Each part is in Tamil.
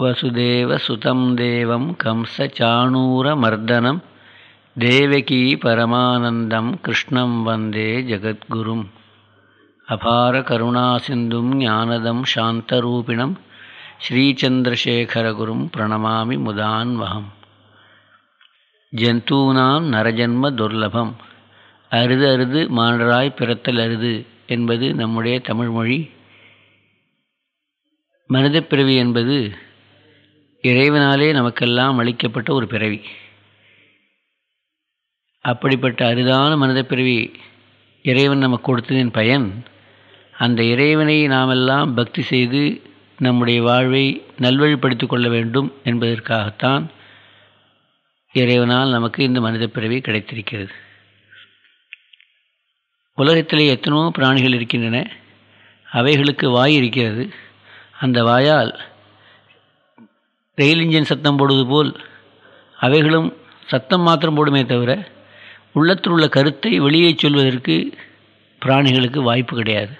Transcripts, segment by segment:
वसुदेवसुतं देवं कंसचाणूरमर्दनं देवकी परमानन्दं कृष्णं वन्दे जगद्गुरुम् अपारकरुणासिन्धुं ज्ञानदं शान्तरूपिणं श्रीचन्द्रशेखरगुरुं प्रणमामि मुदान्वहम् ஜந்தூனாம் நரஜன்ம துர்லபம் அரிது அரிது மானராய் பிறத்தல் அரிது என்பது நம்முடைய தமிழ்மொழி மனிதப் பிறவி என்பது இறைவனாலே நமக்கெல்லாம் அளிக்கப்பட்ட ஒரு பிறவி. அப்படிப்பட்ட அரிதான மனிதப் பிறவி இறைவன் நமக்கு கொடுத்ததின் பயன் அந்த இறைவனை நாமெல்லாம் பக்தி செய்து நம்முடைய வாழ்வை நல்வழிப்படுத்திக் கொள்ள வேண்டும் என்பதற்காகத்தான் இறைவனால் நமக்கு இந்த மனித பிறவி கிடைத்திருக்கிறது. உலகத்திலே எத்தனோ பிராணிகள் இருக்கின்றன. அவைகளுக்கு வாய் இருக்கிறது. அந்த வாயால் ரயில் இன்ஜின் சத்தம் போடுவது போல் அவைகளும் சத்தம் மாத்திரம் போடுமே தவிர உள்ளத்தில் உள்ள கருத்தை வெளியே சொல்வதற்கு பிராணிகளுக்கு வாய்ப்பு கிடையாது.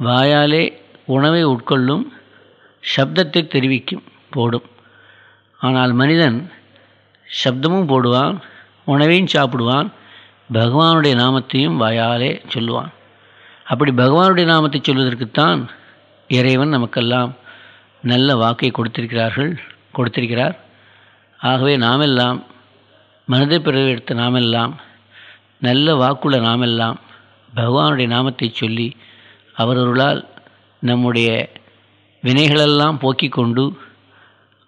வாயாலே உணவை உட்கொள்ளும் சப்தத்தை தெரிவிக்கும் போடும். ஆனால் மனிதன் சப்தமும் போடுவான் உணவையும் சாப்பிடுவான் பகவானுடைய நாமத்தையும் வாயாலே சொல்லுவான். அப்படி பகவானுடைய நாமத்தை சொல்வதற்குத்தான் இறைவன் நமக்கெல்லாம் நல்ல வாக்கை கொடுத்திருக்கிறார்கள் கொடுத்திருக்கிறார். ஆகவே நாமெல்லாம் மனித பிறகு எடுத்த நாமெல்லாம் நல்ல வாக்குள்ள நாமெல்லாம் பகவானுடைய நாமத்தை சொல்லி அவரவர்களால் நம்முடைய வினைகளெல்லாம் போக்கிக் கொண்டு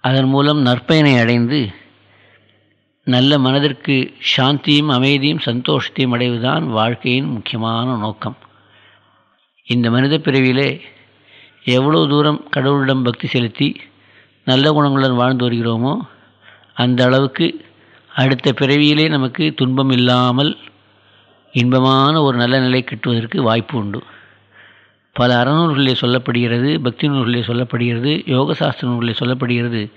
அதன் மூலம் நற்பயனை அடைந்து நல்ல மனதிற்கு சாந்தியும் அமைதியும் சந்தோஷத்தையும் அடைவதுதான் வாழ்க்கையின் முக்கியமான நோக்கம். இந்த மனித பிறவியிலே எவ்வளோ தூரம் கடவுளிடம் பக்தி செலுத்தி நல்ல குணங்களுடன் வாழ்ந்து வருகிறோமோ அந்த அளவுக்கு அடுத்த பிறவியிலே நமக்கு துன்பம் இல்லாமல் இன்பமான ஒரு நல்ல நிலை கட்டுவதற்கு வாய்ப்பு உண்டு. பல அறநூல்களிலே சொல்லப்படுகிறது பக்தி நூல்களிலே சொல்லப்படுகிறது யோகசாஸ்திர நூல்களிலே சொல்லப்படுகிறது.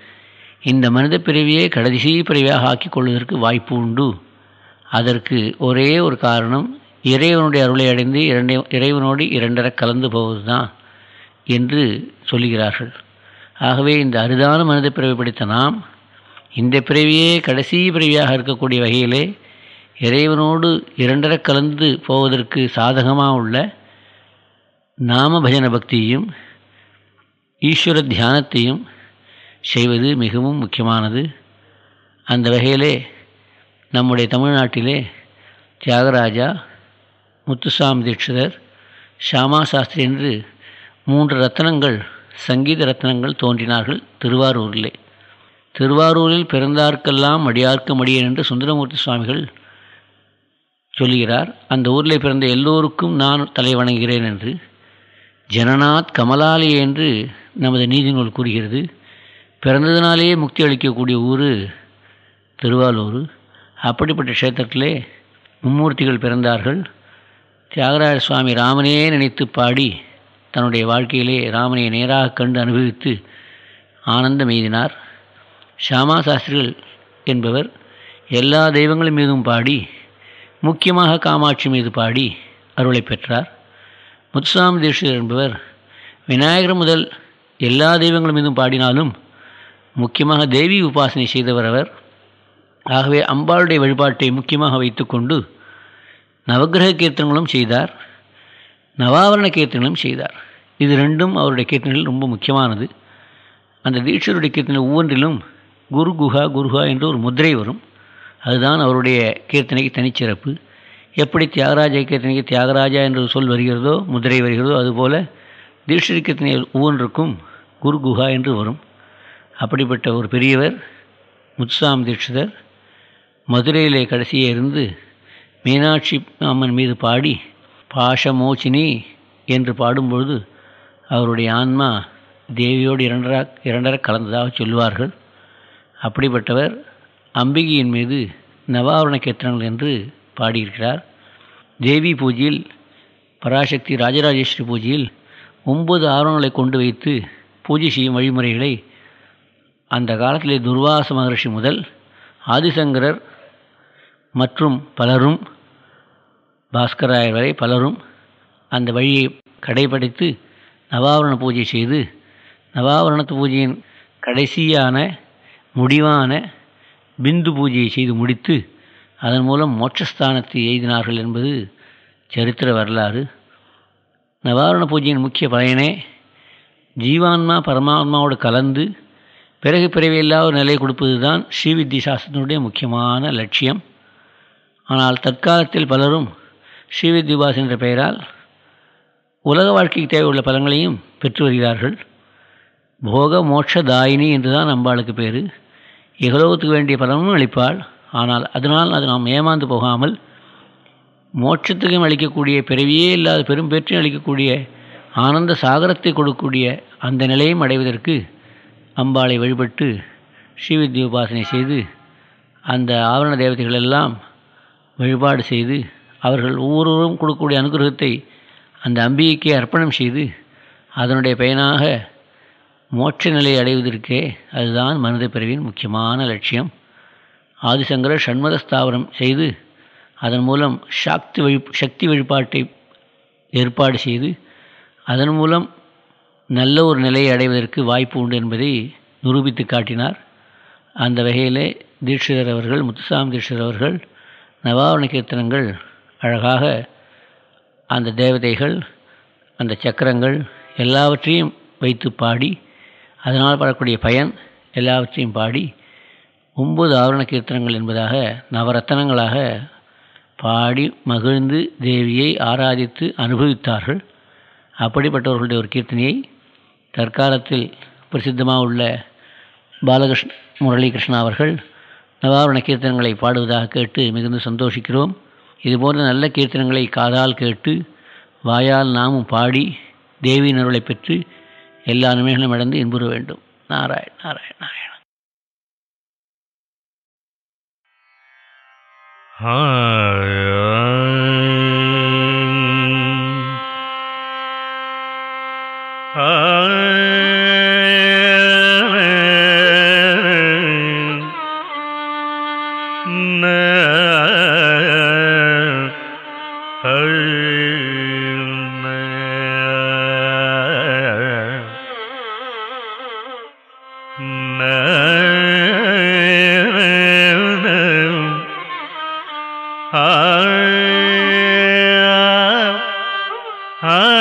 இந்த மனித பிறவியை கடைசி பிறவியாக ஆக்கிக் கொள்வதற்கு வாய்ப்பு உண்டு. அதற்கு ஒரே ஒரு காரணம் இறைவனுடைய அருளை அடைந்து இரண்டை இறைவனோடு இரண்டரை கலந்து போவது தான் என்று சொல்லுகிறார்கள். ஆகவே இந்த அரிதான மனித பிறவி படித்த நாம் இந்த பிறவியே கடைசி பிறவியாக இருக்கக்கூடிய வகையிலே இறைவனோடு இரண்டர கலந்து போவதற்கு சாதகமாக உள்ள நாம பஜன பக்தியையும் ஈஸ்வர தியானத்தையும் செய்வது மிகவும் முக்கியமானது. அந்த வகையிலே நம்முடைய தமிழ்நாட்டிலே தியாகராஜா முத்துசாமி தீட்சிதர் ஷாமா சாஸ்திரி என்று மூன்று ரத்னங்கள் சங்கீத ரத்னங்கள் தோன்றினார்கள் திருவாரூரிலே. திருவாரூரில் பிறந்தார்க்கெல்லாம் அடியார்க்கும் மடியன் என்று சுந்தரமூர்த்தி சுவாமிகள் சொல்லுகிறார். அந்த ஊரில் பிறந்த எல்லோருக்கும் நான் தலை வணங்குகிறேன் என்று. ஜனநாத் கமலாலி என்று நமது நீதி நூல் கூறுகிறது. பிறந்ததினாலேயே முக்தி அளிக்கக்கூடிய ஊர் திருவாரூர். அப்படிப்பட்ட க்ஷேத்திரத்திலே மும்மூர்த்திகள் பிறந்தார்கள். தியாகராஜ சுவாமி ராமனே நினைத்து பாடி தன்னுடைய வாழ்க்கையிலே ராமனை நேராக கண்டு அனுபவித்து ஆனந்தம் எய்தினார். ஷாமா சாஸ்திரிகள் என்பவர் எல்லா தெய்வங்கள் மீதும் பாடி முக்கியமாக காமாட்சி மீது பாடி அருளை பெற்றார். முத்துசாமி தீட்சிதர் என்பவர் விநாயகர் முதல் எல்லா தெய்வங்கள் மீதும் பாடினாலும் முக்கியமாக தேவி உபாசனை செய்தவர் அவர். ஆகவே அம்பாளுடைய வழிபாட்டை முக்கியமாக வைத்துக்கொண்டு நவகிரக கீர்த்தனங்களும் செய்தார். நவாவரண கீர்த்தனைகளும் செய்தார். இது ரெண்டும் அவருடைய கீர்த்தனைகள் ரொம்ப முக்கியமானது. அந்த தீட்சருடைய கீர்த்தனை ஒவ்வொன்றிலும் குரு குஹா குருஹா என்று ஒரு முதிரை வரும். அதுதான் அவருடைய கீர்த்தனைக்கு தனிச்சிறப்பு. எப்படி தியாகராஜ கீர்த்தனைக்கு தியாகராஜா என்று சொல் வருகிறதோ முதிரை வருகிறதோ அதுபோல தீட்சரி கீர்த்தனை ஒவ்வொன்றுக்கும் குரு குஹா என்று வரும். அப்படிப்பட்ட ஒரு பெரியவர் முத்சாம் தீட்சிதர் மதுரையிலே கடைசியே இருந்து மீனாட்சி அம்மன் மீது பாடி பாஷமோச்சினி என்று பாடும்பொழுது அவருடைய ஆன்மா தேவியோடு இரண்டரா இரண்டர கலந்ததாக சொல்லுவார்கள். அப்படிப்பட்டவர் அம்பிகையின் மீது நவாவரண கேத்திரங்கள் என்று பாடியிருக்கிறார். தேவி பூஜையில் பராசக்தி ராஜராஜேஸ்வரி பூஜையில் ஒன்பது ஆவரணங்களை கொண்டு வைத்து பூஜை செய்யும் வழிமுறைகளை அந்த காலத்திலே துர்வாச மகர்ஷி முதல் ஆதிசங்கரர் மற்றும் பலரும் பாஸ்கராயர் வரை பலரும் அந்த வழியை கடைபிடித்து நவாவரண பூஜை செய்து நவாவரணத்து பூஜையின் கடைசியான முடிவான பிந்து பூஜையை செய்து முடித்து அதன் மூலம் மோட்சஸ்தானத்தை எய்தினார்கள் என்பது சரித்திர வரலாறு. நவாரண பூஜையின் முக்கிய பயனே ஜீவான்மா பரமாத்மாவோடு கலந்து பிறகு பிறவியில்லா ஒரு நிலை கொடுப்பது தான் ஸ்ரீவித்தி சாஸ்திரத்தினுடைய முக்கியமான லட்சியம். ஆனால் தற்காலத்தில் பலரும் ஸ்ரீவித்யுபாஸ் என்ற பெயரால் உலக வாழ்க்கைக்கு தேவையுள்ள பலங்களையும் பெற்று வருகிறார்கள். போக மோட்ச தாயினி என்று தான் அம்பாளுக்கு பேர். எகலோகத்துக்கு வேண்டிய பலனும் அளிப்பாள். ஆனால் அதனால் அது நாம் ஏமாந்து போகாமல் மோட்சத்துக்கும் அளிக்கக்கூடிய பிறவியே இல்லாத பெரும் பெற்றையும் அளிக்கக்கூடிய ஆனந்த சாகரத்தை கொடுக்கக்கூடிய அந்த நிலையும் அடைவதற்கு அம்பாளை வழிபட்டு ஸ்ரீவித்ய உபாசனை செய்து அந்த ஆவரண தேவதைகள் எல்லாம் வழிபாடு செய்து அவர்கள் ஒவ்வொருவரும் கொடுக்கக்கூடிய அனுகிரகத்தை அந்த அம்பிகைக்கு அர்ப்பணம் செய்து அதனுடைய பயனாக மோட்ச நிலையை அடைவதற்கே அதுதான் மனித பிறவியின் முக்கியமான லட்சியம். ஆதிசங்கர சண்மத ஸ்தாபனம் செய்து அதன் மூலம் சாக்தி வழி சக்தி வழிபாட்டை ஏற்பாடு செய்து அதன் மூலம் நல்ல ஒரு நிலையை அடைவதற்கு வாய்ப்பு உண்டு என்பதை நிரூபித்து காட்டினார். அந்த வகையிலே தீட்சிதர் அவர்கள் முத்துசாமி தீட்சிதர் அவர்கள் நவாவண கீர்த்தனங்கள் அழகாக அந்த தேவதைகள் அந்த சக்கரங்கள் எல்லாவற்றையும் வைத்து பாடி அதனால் படக்கூடிய பயன் எல்லாவற்றையும் பாடி ஒன்பது ஆவரண கீர்த்தனங்கள் என்பதாக நவரத்தனங்களாக பாடி மகிழ்ந்து தேவியை ஆராதித்து அனுபவித்தார்கள். அப்படிப்பட்டவர்களுடைய ஒரு கீர்த்தனையை தற்காலத்தில் பிரசித்தமாக உள்ள பாலகிருஷ்ண முரளிகிருஷ்ணா அவர்கள் நவாவரண கீர்த்தனங்களை பாடுவதாக கேட்டு மிகுந்து சந்தோஷிக்கிறோம். இதுபோன்ற நல்ல கீர்த்தனங்களை காதால் கேட்டு வாயால் நாமும் பாடி தேவியின் அருளை பெற்று எல்லா நன்மைகளும் அடைந்து இன்புற வேண்டும். நாராயண் நாராயண் நாராயண. Huh?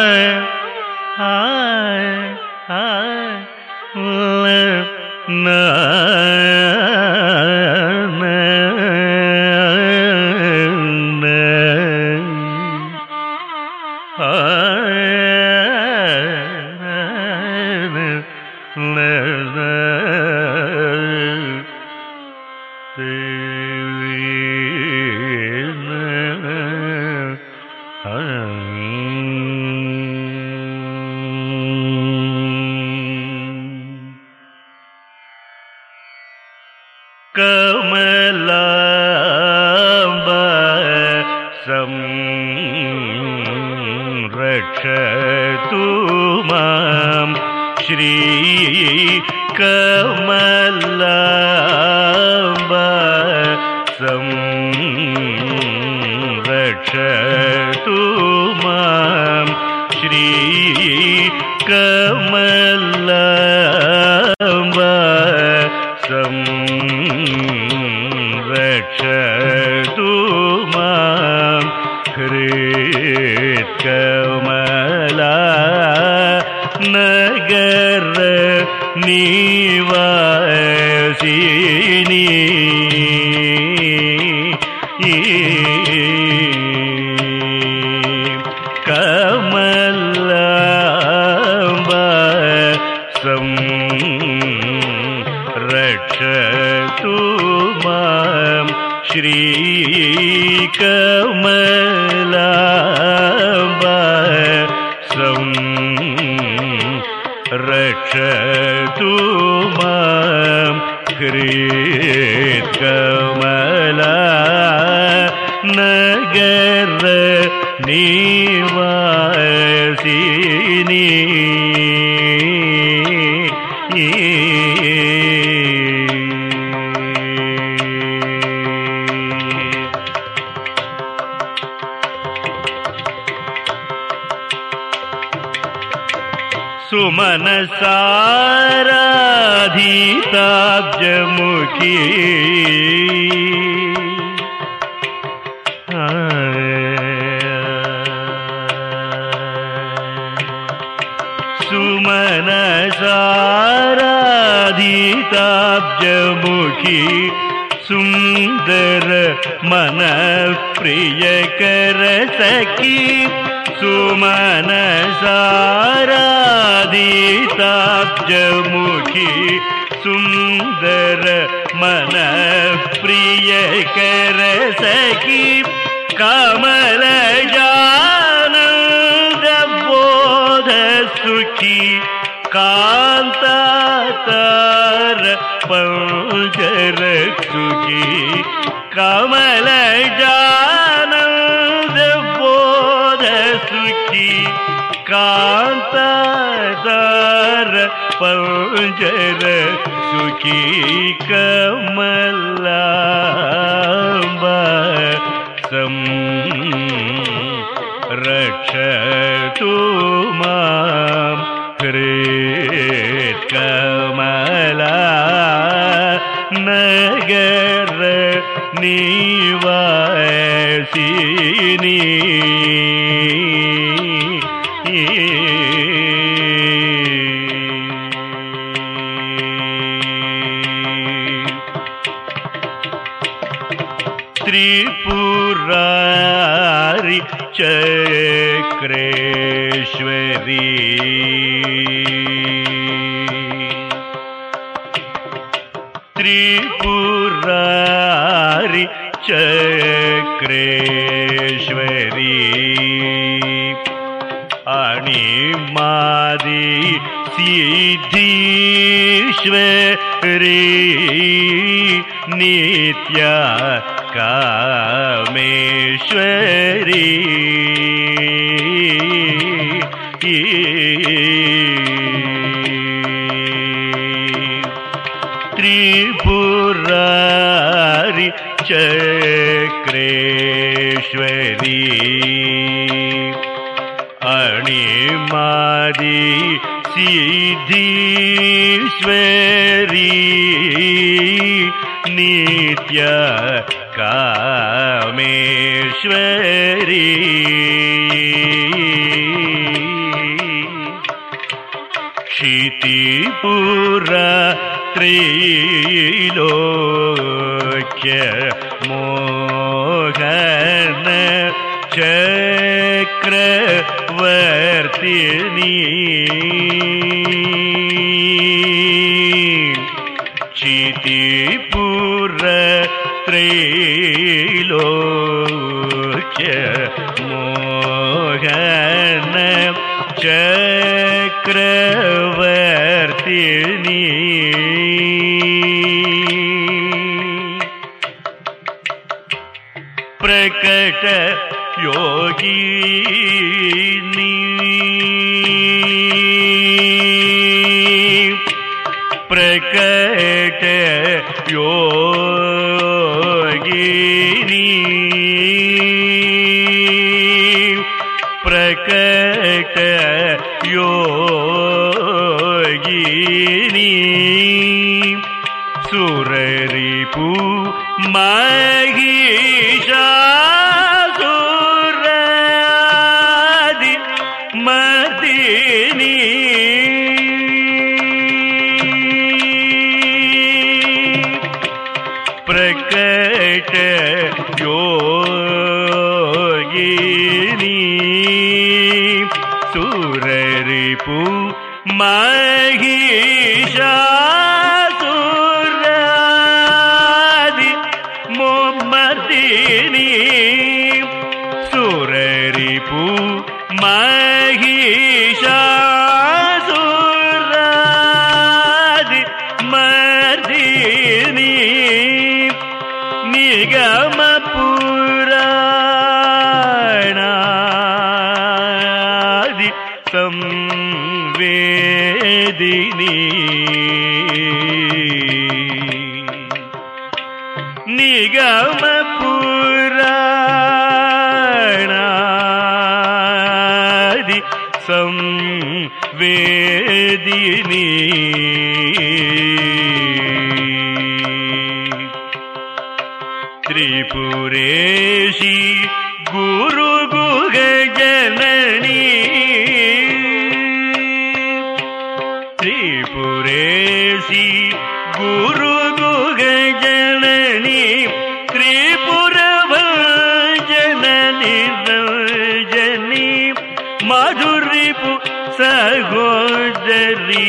त्रिपुरारि चक्रेश्वरी। त्रिपुरारि चक्रेश्वरी। मादी सिद्धीश्वरी। नित्या माधुरीपु सहोदरी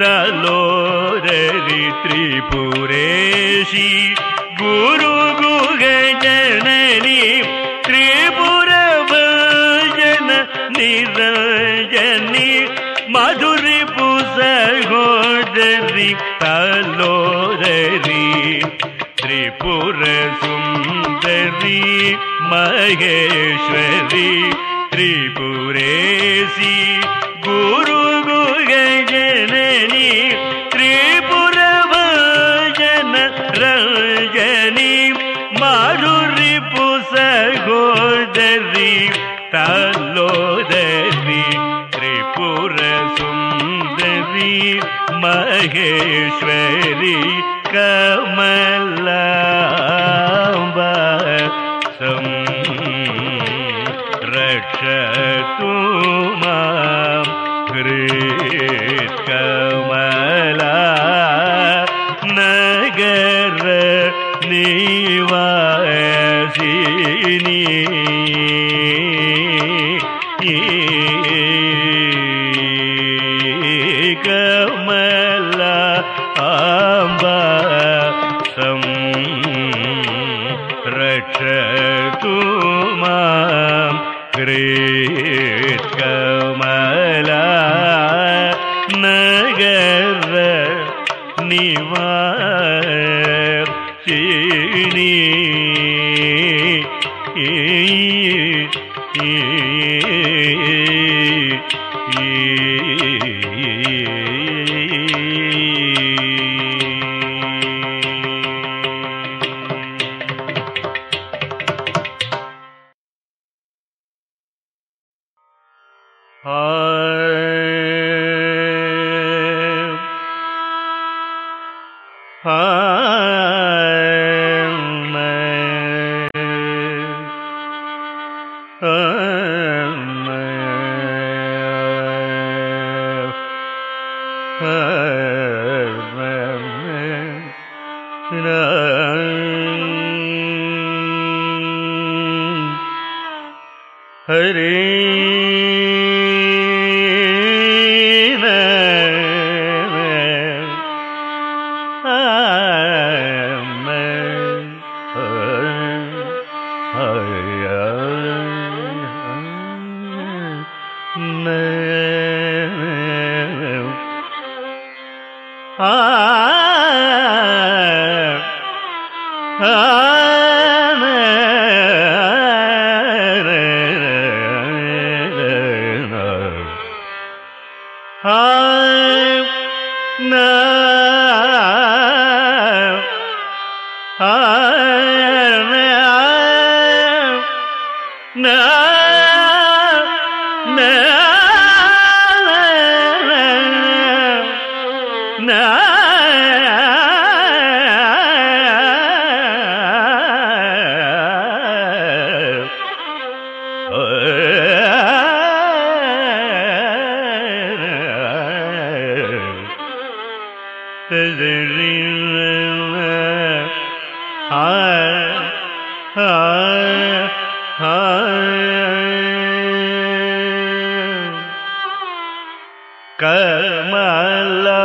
तलोदरी त्रिपुरेशी गुरुगुगजननी त्रिपुरभजन निरजनी मधुरिपु सहोदरी तलोदरी त्रिपुर सुन्दरी महेश्वरी त्रिपुरेशी महेश्वरी कमलाम्ब Kamala.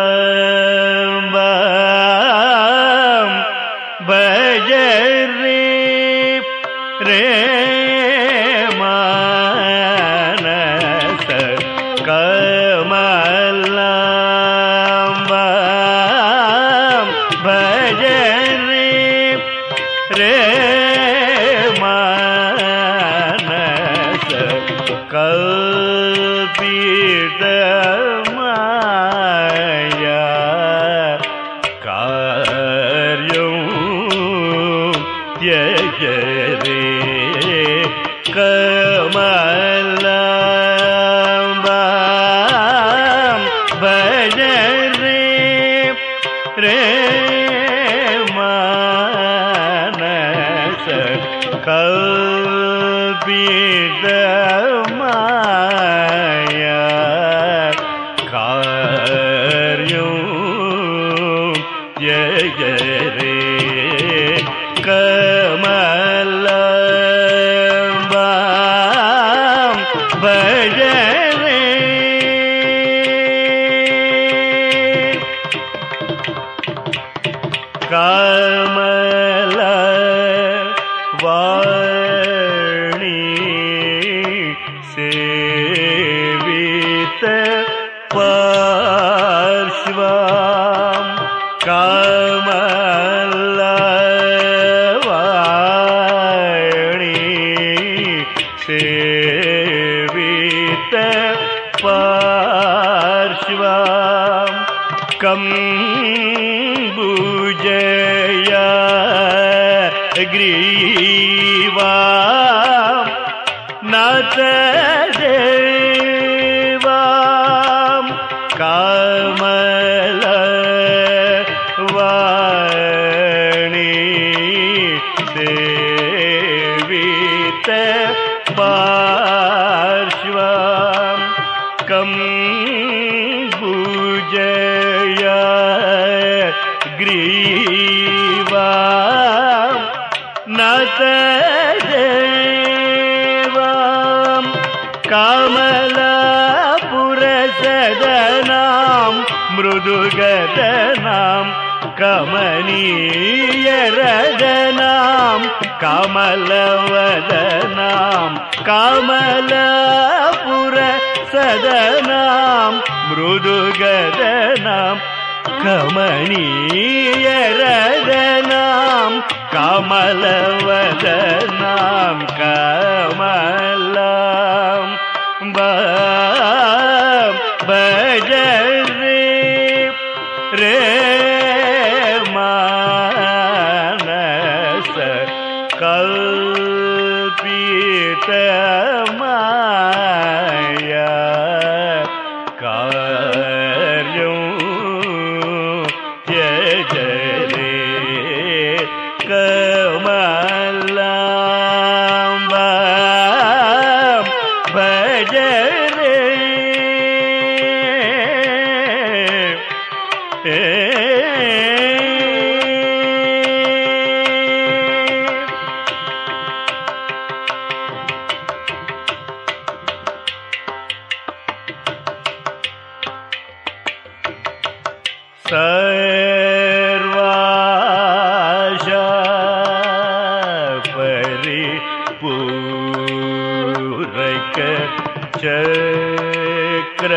கமலவதனாம் கமலபுர சதனாம் மிருதுகதனாம் கமனீயரதனாம் கமலவதனாம். चक्र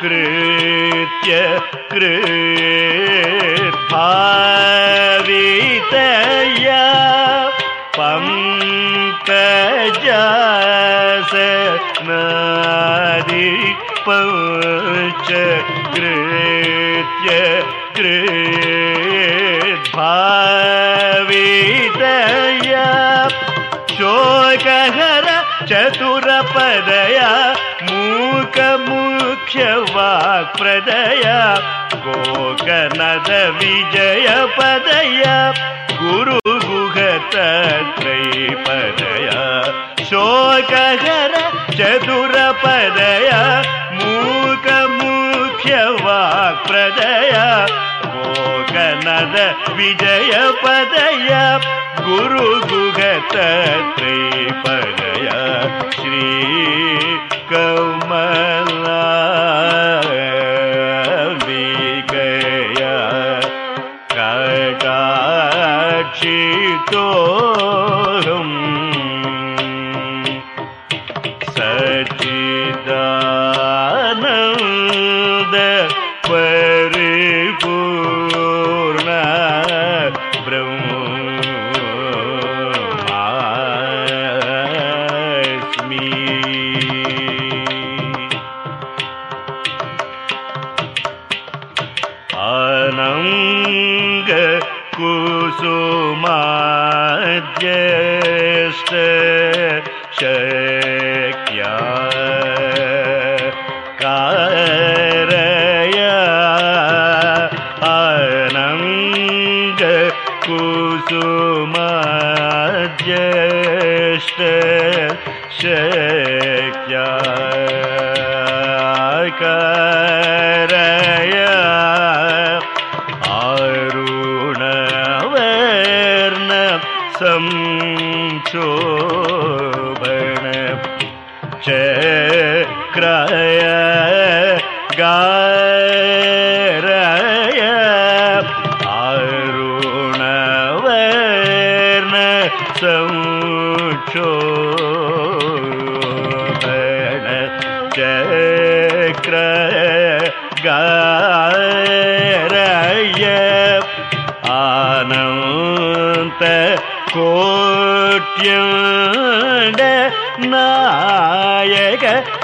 கிருத்திய கிருவிதய பம் प्रदया गोकनद विजय पदय मूक मुख्य चतुरपदय मूकमुख्यवाक्प्रदय गोकनद विजय पदया, गुरु पदय गुरुगुहतत्रैपदय श्री कमला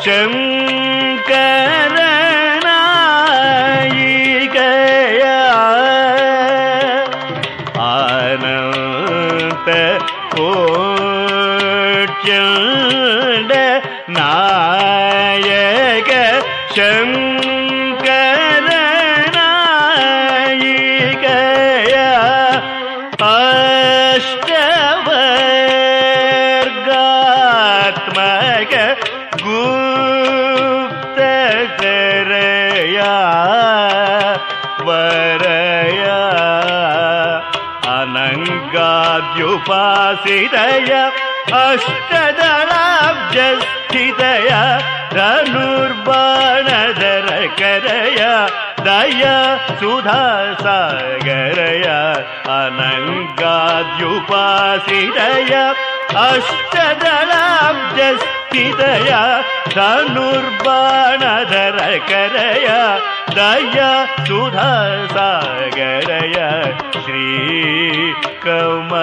Chém उपासितया अष्टदलाब्जस्थितय धनुर्बाणधरकरय दय सुधासागरय अनङ्गाद्युपासितय अष्टदलाब्जस्थितय धनुर्बाणधरकरय दय सुधासागरय धनुर्बाणधर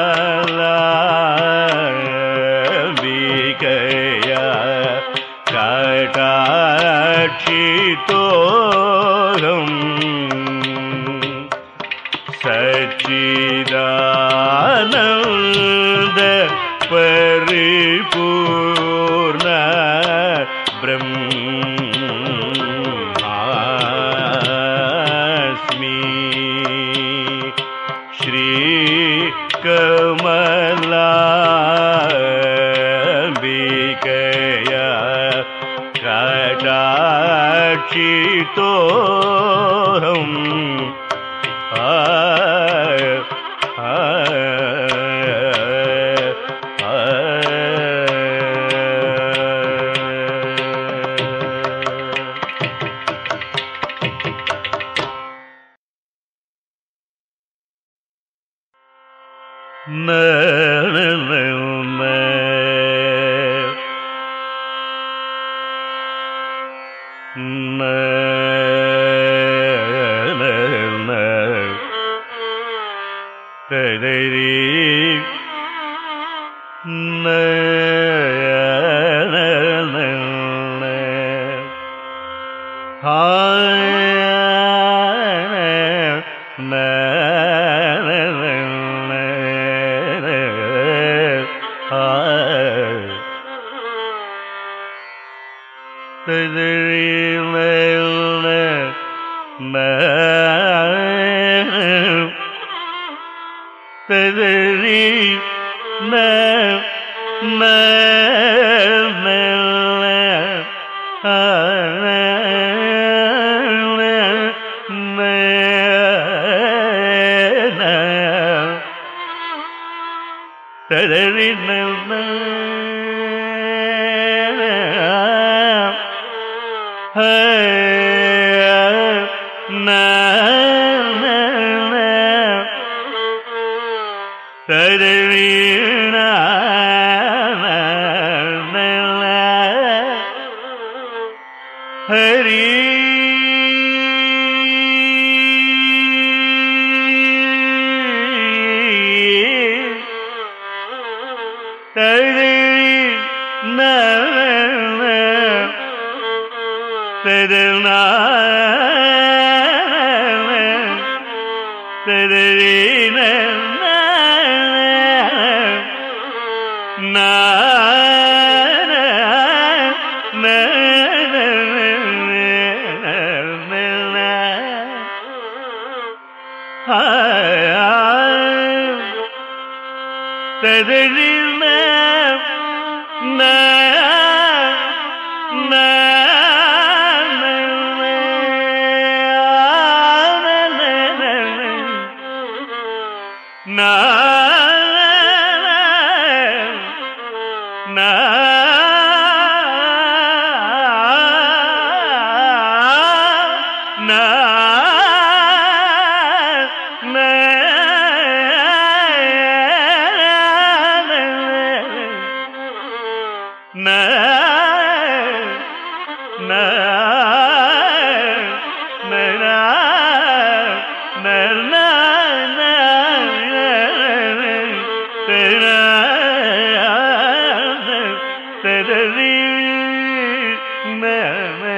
में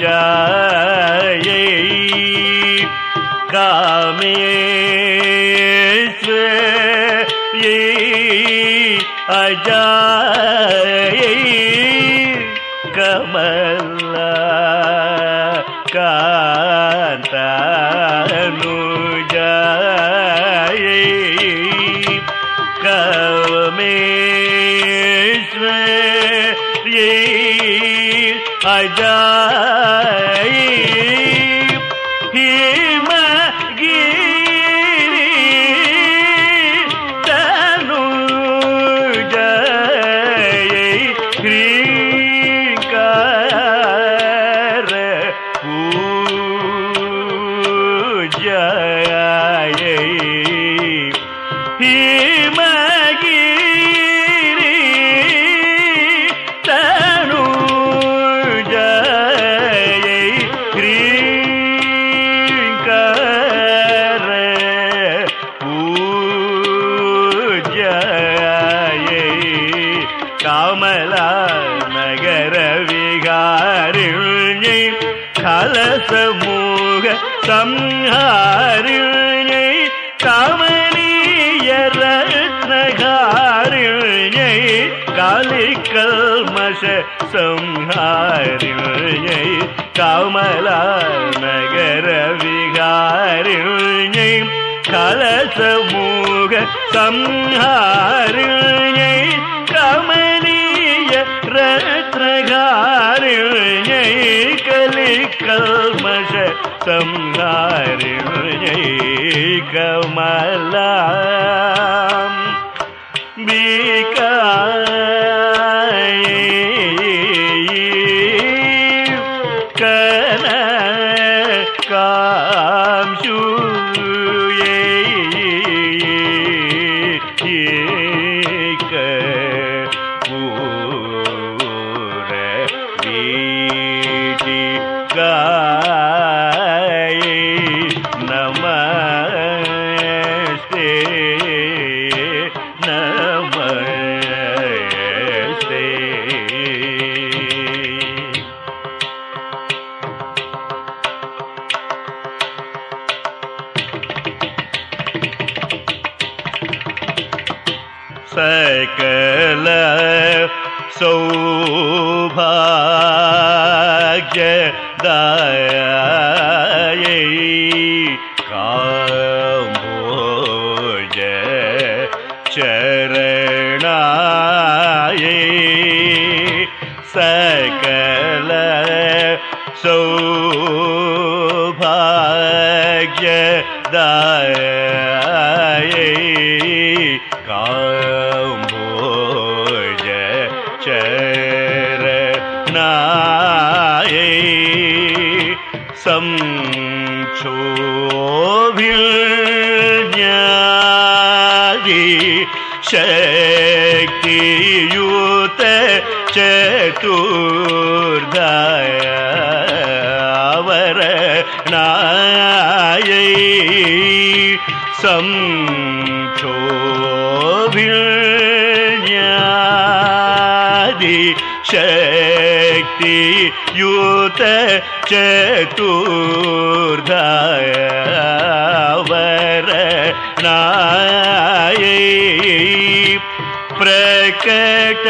தனுஜாயை காமேஸ்வரி அஜா கமல நகர விகாரிணை கலசமூக சம்ஹாரிணை கமலிய ரத்னகாரிணை கலிக்கல்மஷ சம்ஹாரிணை கமலா സംക്ഷോഭിയാതി ശക്തിയൂത ചതുർധാവര നായ പ്രകട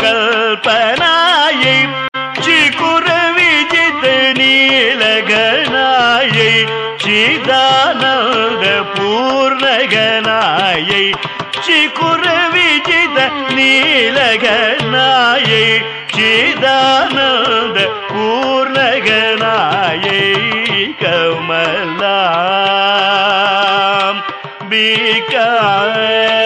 கல்பனாயை சிகுரவி ஜித நீலகனாயை சிதானந்த பூர்ணகனாயை சிகுரவி ஜித நீலகனாயை சிதானந்த பூர்ணகனாயை கமலாம் பிகாய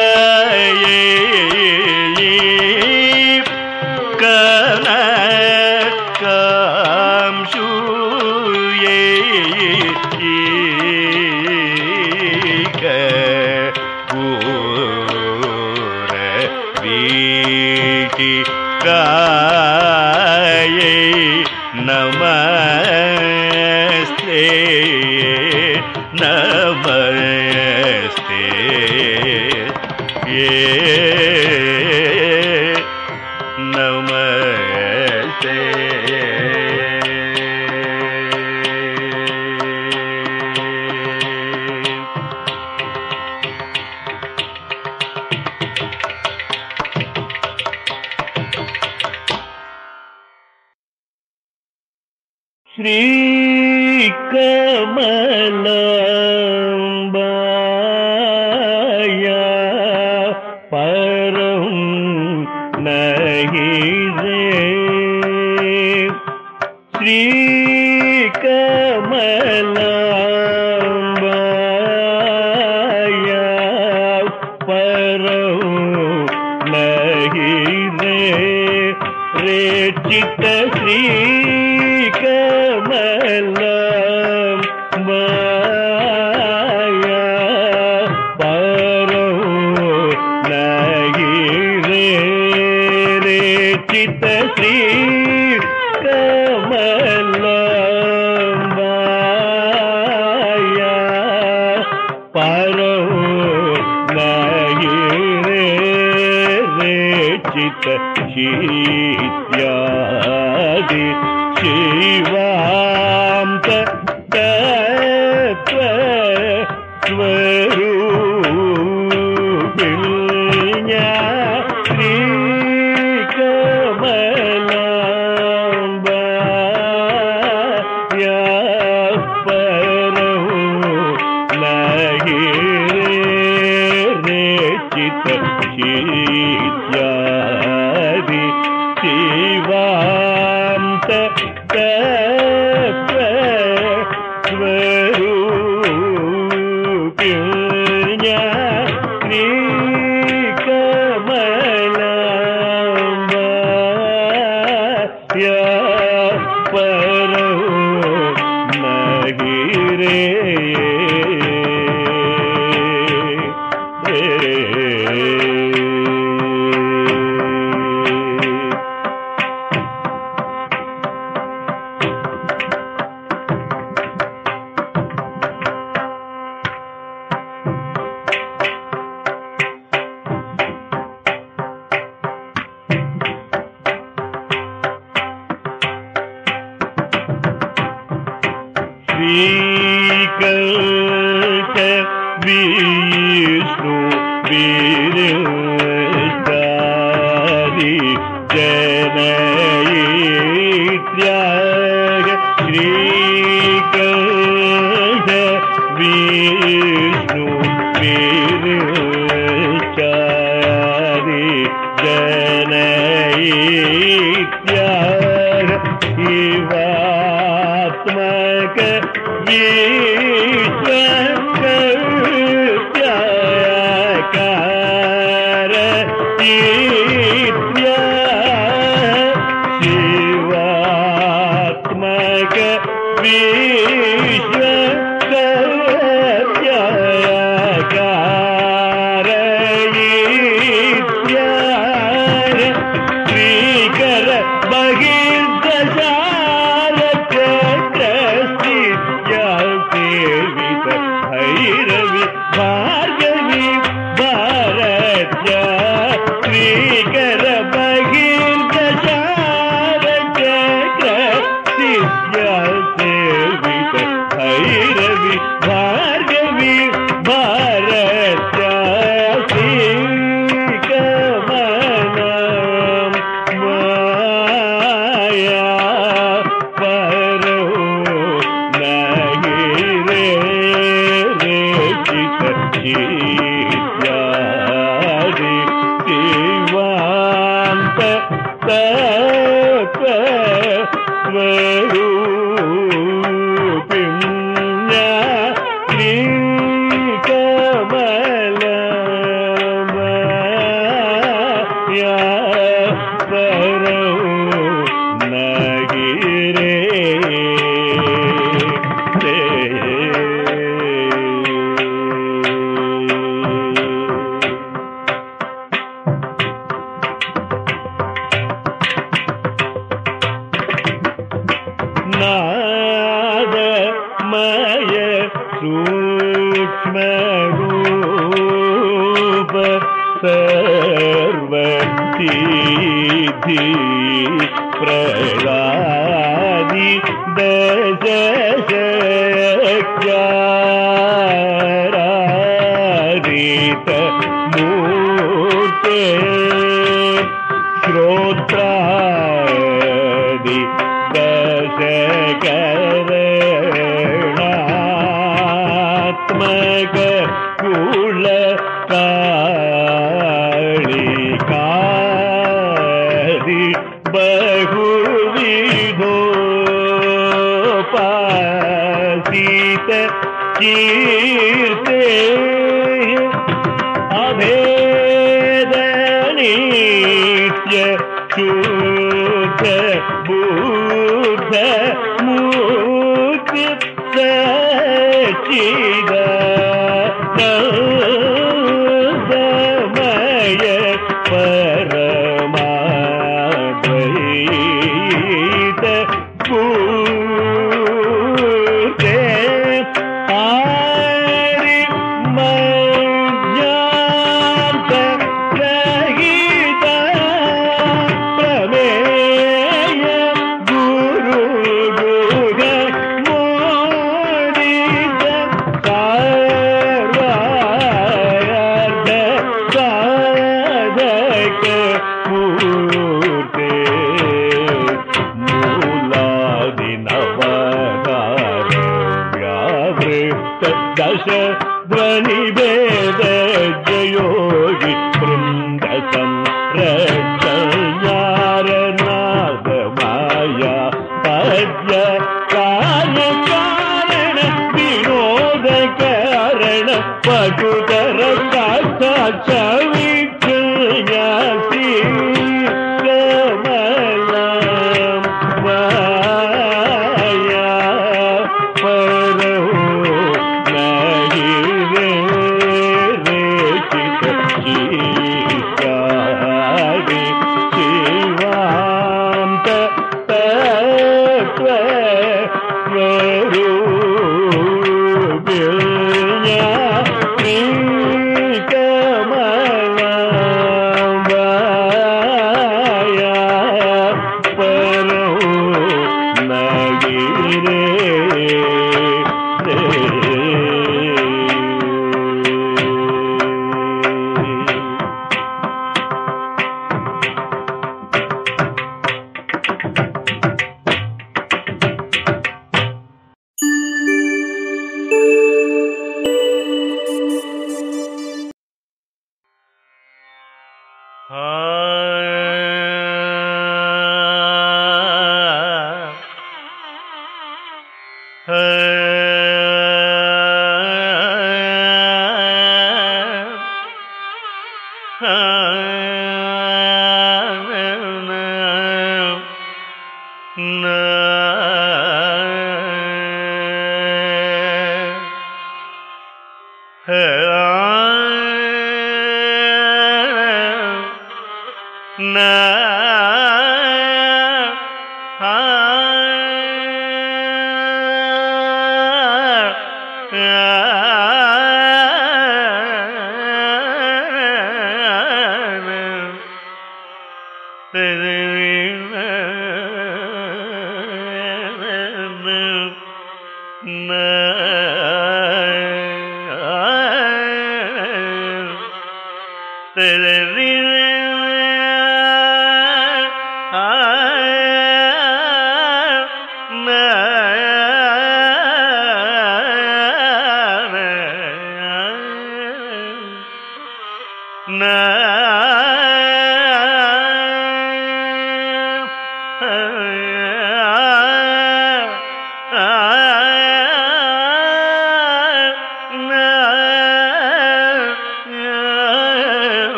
பா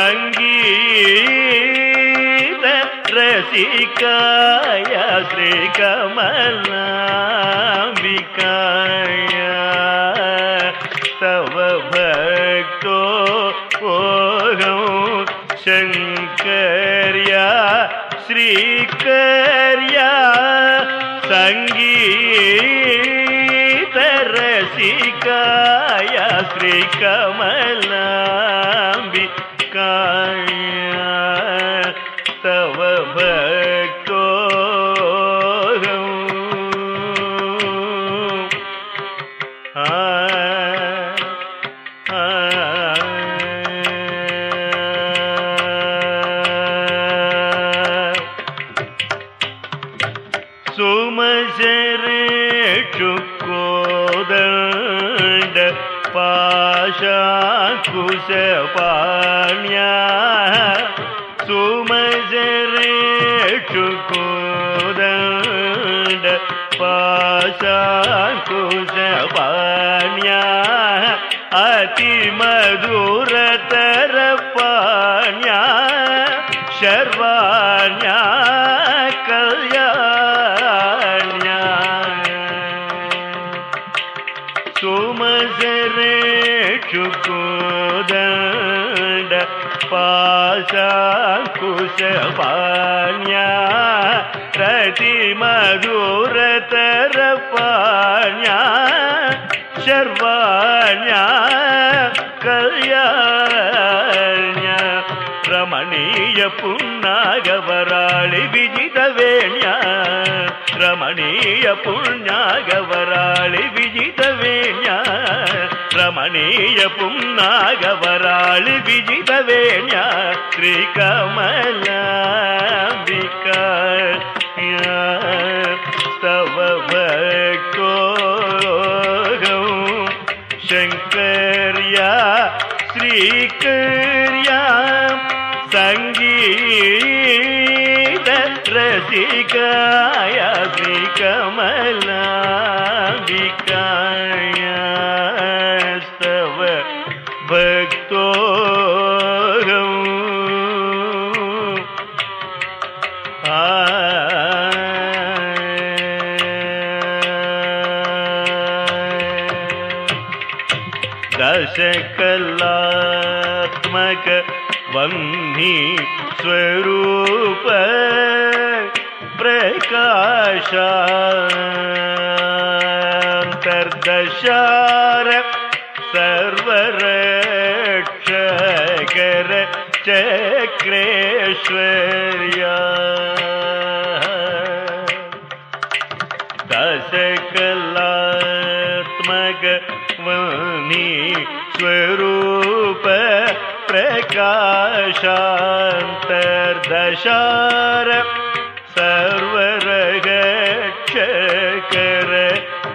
சங்கீத ரசிகாய ஸ்ரீ கமலாம்பிகாய தவ பக்தோ ஓகம் சங்கர்யா ஸ்ரீகர்யா சங்கீத ரசிகாய ஸ்ரீ கமலா ಪಾಣ್ಯ ರತಿ ಮಧುರತರ ಪಾಣ್ಯ ಶರ್ವಾಣ್ಯ ಕಲ್ಯಾಣ್ಯ ರಮಣೀಯ ಪುಣ್ಯಾಗವರಾಳಿ ವಿಜಿತ ವೇಣ್ಯ ರಮಣೀಯ ಪುಣ್ಯಾಗವರಾಳಿ ವಿಜಿತ ವೇಣ್ಯ ರಮಣೀಯ ಪುನ್ನಾಗವರಾಳು ವಿಜಿತವೇಣ್ಯ ಶ್ರೀಕಮಲಾಂಬಿಕ ತವ ಭಕ್ತೋ ಶಂಕರ್ಯ ಶ್ರೀಕರ್ಯ ಸಂಗೀತ ರಸಿಕಾಯ ಶ್ರೀಕಮಲಾ स्वरूप प्रकाशान्तर्दशार सर्वरक्षकर चक्रेश्वर्या दशकलात्मक वनि स्वरूप प्रकाशान्तर्दशार सर्वरगक्षकर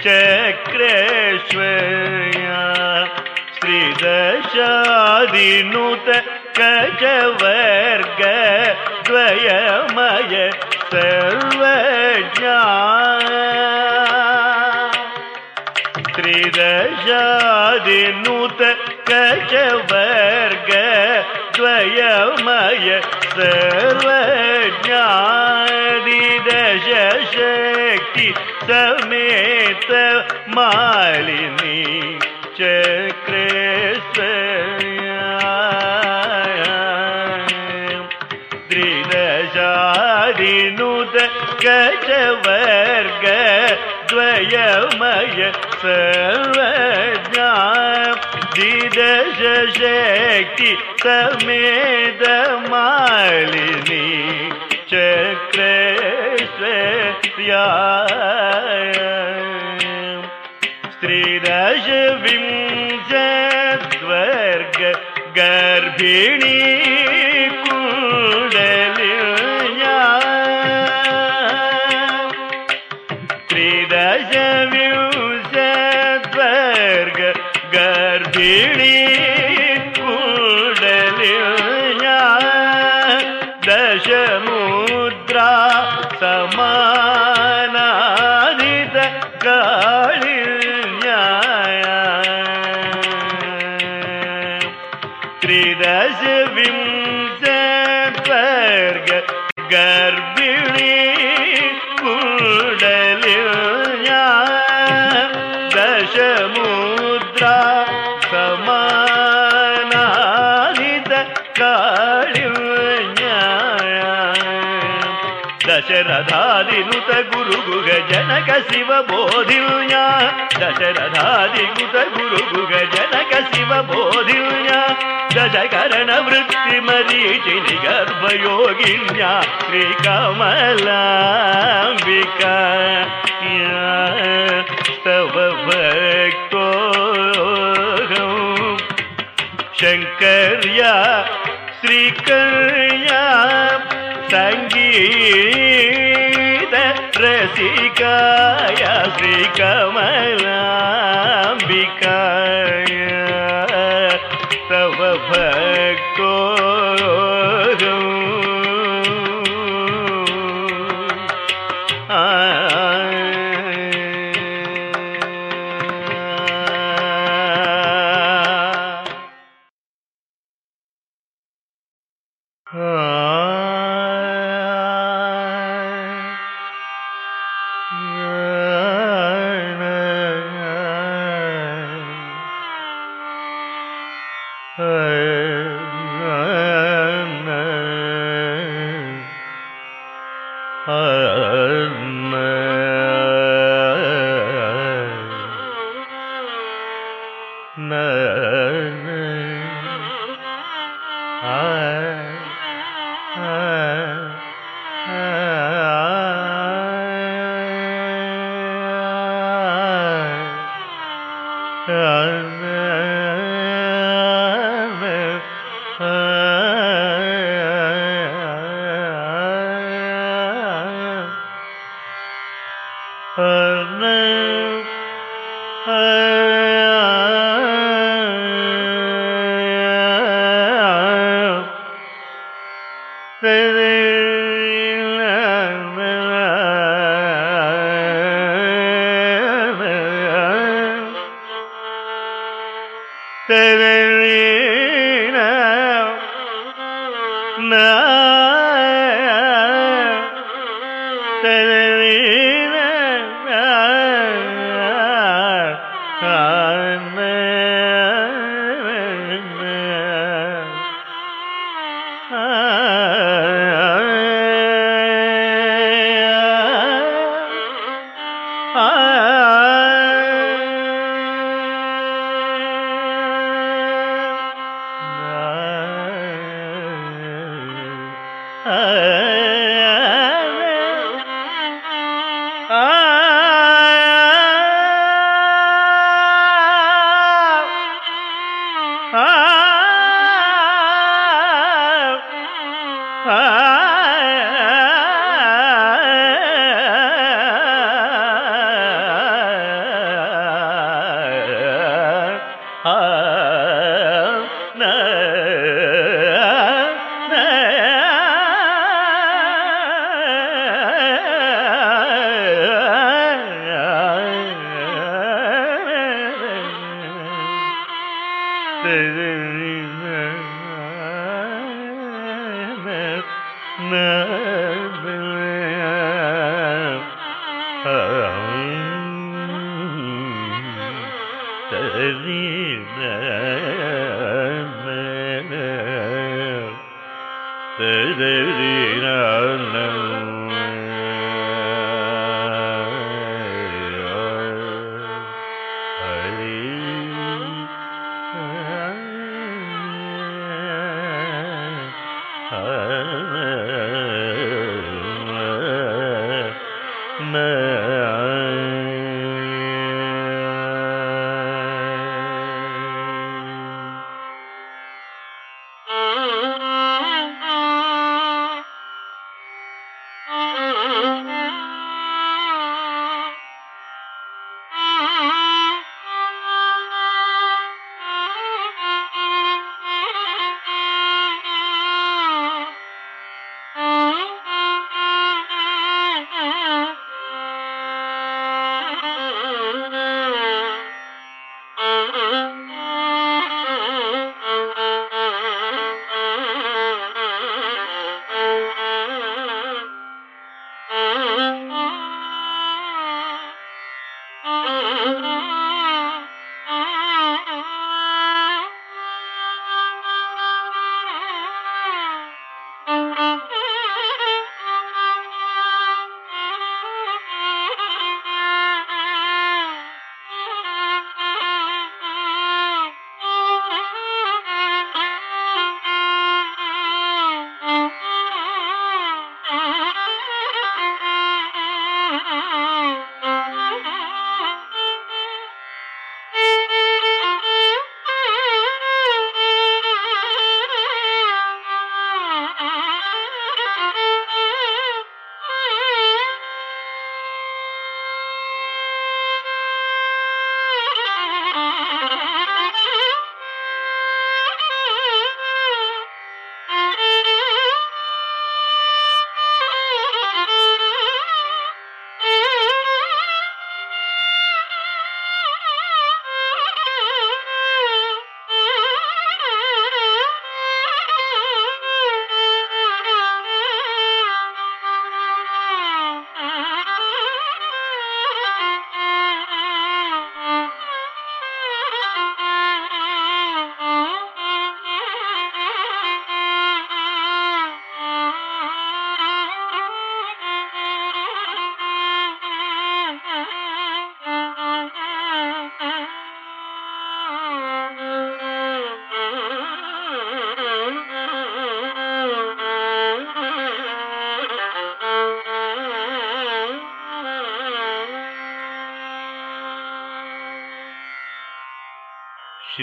चक्रेश्वर्या श्रीदशादिनुत कजवर्ग द्वयमय सर्वज्ञा त्रिदशादिनुत कजवर्ग द्वयमय सर्वज्ञादिदश शक्ति समेत मालिनी चक्रेश्वर्या त्रिदशादिनुत कजवर्ग द्वयमय सर्वज्ञा दिदश ಸಮೇದ ಮಾಳಿನಿ ಚರ जनक शिव बोधिन्या दशरथादिनुत गुरुगुग जनक शिव बोधिन्या दशकरण वृत्ति मरीचिनि गर्भयोगिन्या श्रीकमलाम्बिका तव भक्तो शङ्कर्या श्रीकर्या ಶ್ರೀಕಾಯ ಶ್ರೀಕಮಲಾಂಬಿಕಾಯ ತವ ಭಕ್ತೋ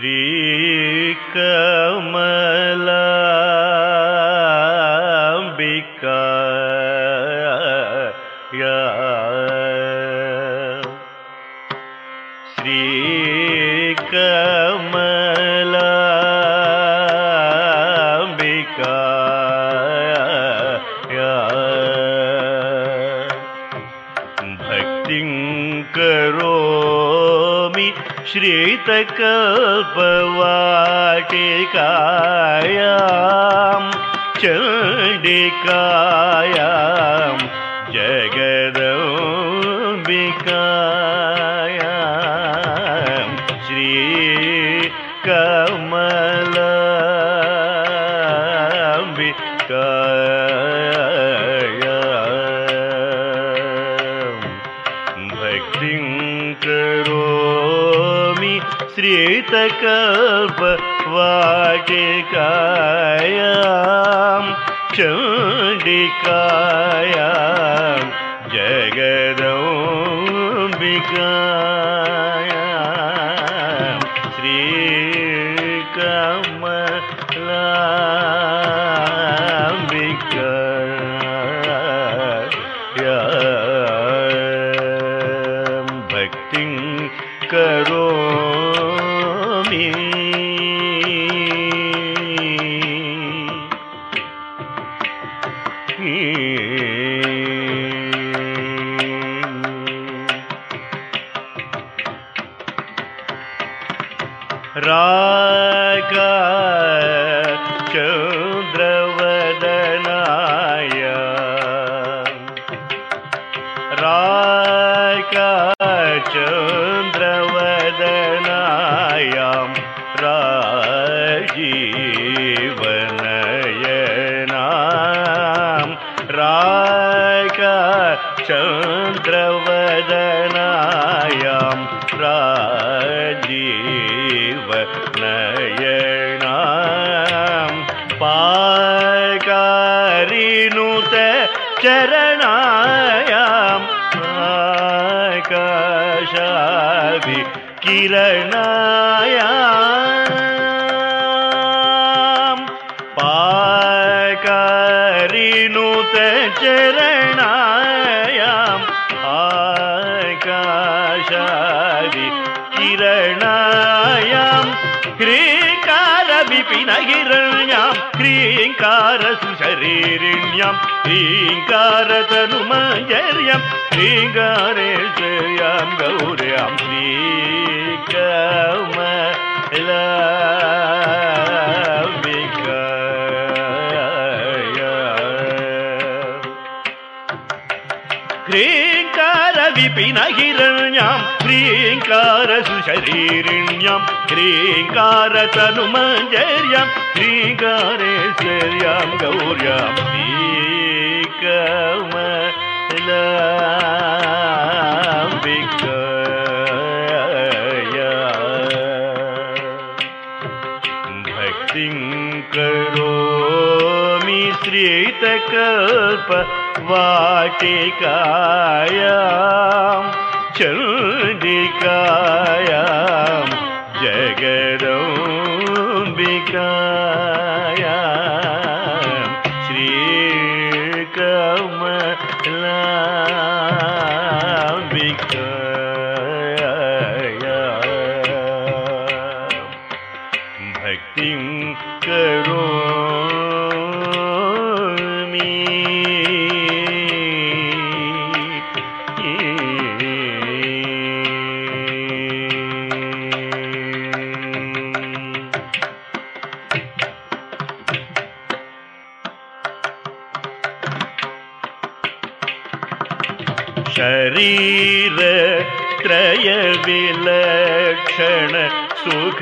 श्रीकमलाम्बिका श्रीतकल्पवाटिकायां ನಗಿರಣ್ಯಾಂ ಕ್ರೀಂಕಾರ ಸುಶರೀರಿಣ್ಯಾಂ ಕ್ರೀಂಕಾರ ತನುಮಯರ್ಯಾಂ ಕ್ರೀಂಗಾರೇಶ್ವರ್ಯಾಂ ಗೌರ್ಯಾಂ ಶ್ರೀಕಮಲ ೀಂಕಾರ ವಿಪಿನ ಹಿರಣ್ಯಾಂ ಪ್ರೀ ശ്രീകാരസുശരീരിണ്യം ശ്രീകാരതനുമഞ്ചര്യം ശ്രീകാരേശ്വര്യം ഗൗര്യം ശ്രീകമലാംബിക ഭക്തിം കരോമി ശ്രീതകൽപ വാട്ടികായാം या जगदौ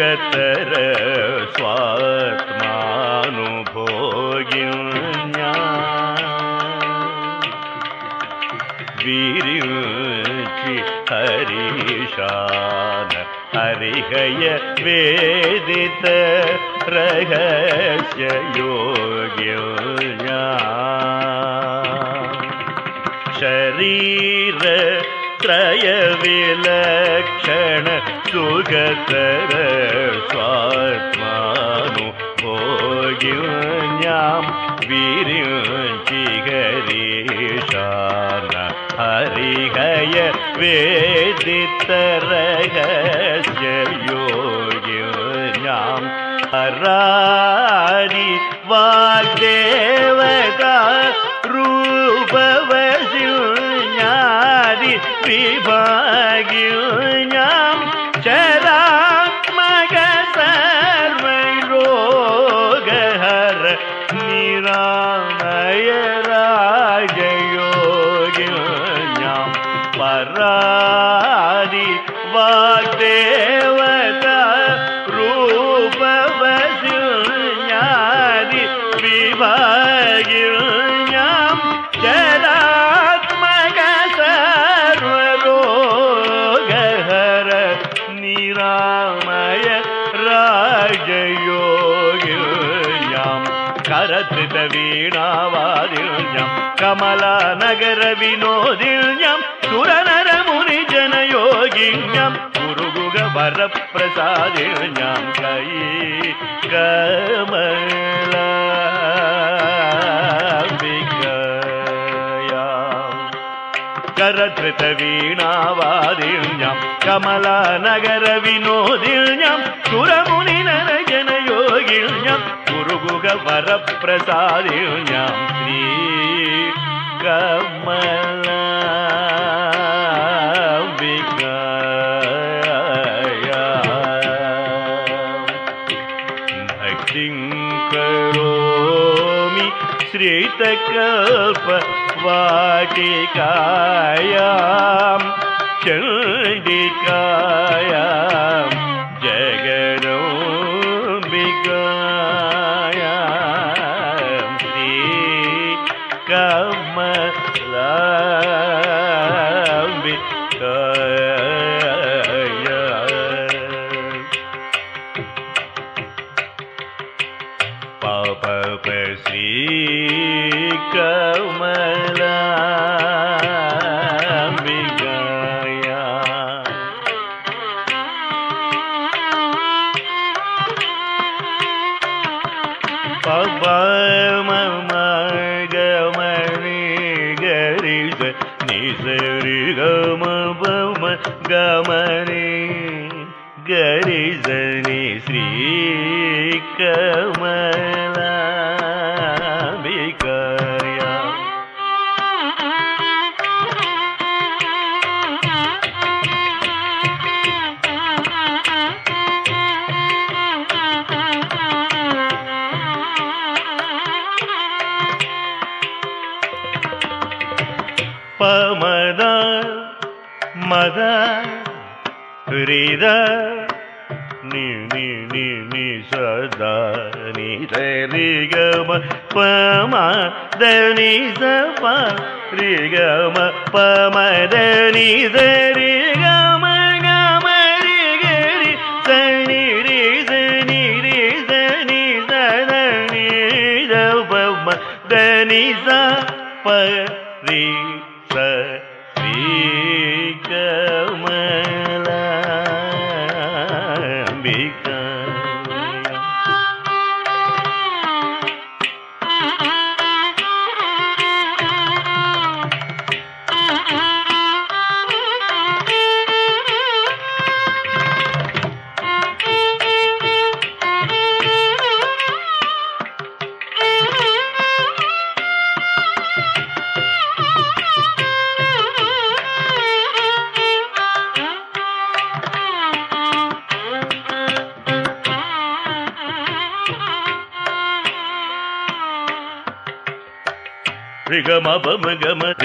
सुखतर स्वात्मानुभोगिन्या। विरिचि हरिशान हरिहय वेदित रहस्य योग्यज्ञा शरीर त्रय सुगतर വേദിത്തരകയോഗ്യാം അറാരി വാഗ്ദേവത രൂപവശിഞ്ഞാരി വിഭാഗ്യ താഴിഞ്ഞാം കൈ കമള കരധൃത വീണാവാതിൽ ഞാൻ കമല നഗര വിനോദിൽ ഞാൻ തുറമുനി നരജനയോഗിൽ ഞാൻ കുറുകുക വരപ്രസാദിൽ ഞാൻ ശ്രീ ക वाटिका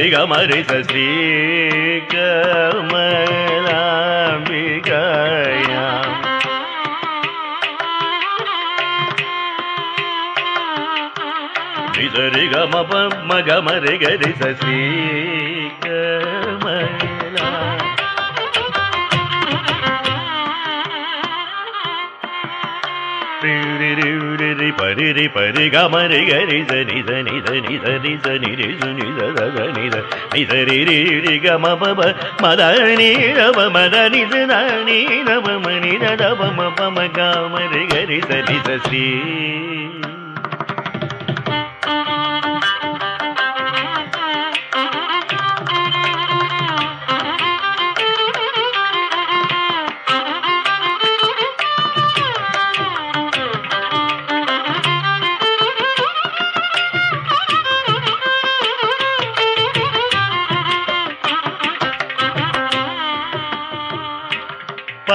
ரிகமரி சீ கமலாம்பிகாயாம் ரிசரி கமப மகமரி கரி சீ கமலா ரி பரி ரி பரி கமரி கரி சரி சனி మదనీ రవ మణి రవ మమ గమ గరి సరి సీ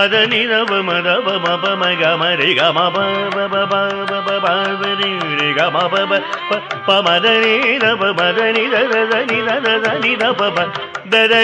பத நிரவ மதவ மப மக மரி கம ப ப ப ப ப ப ப ரி ரி கம ப ப ப ப மத நிரவ மத நித த நி த த த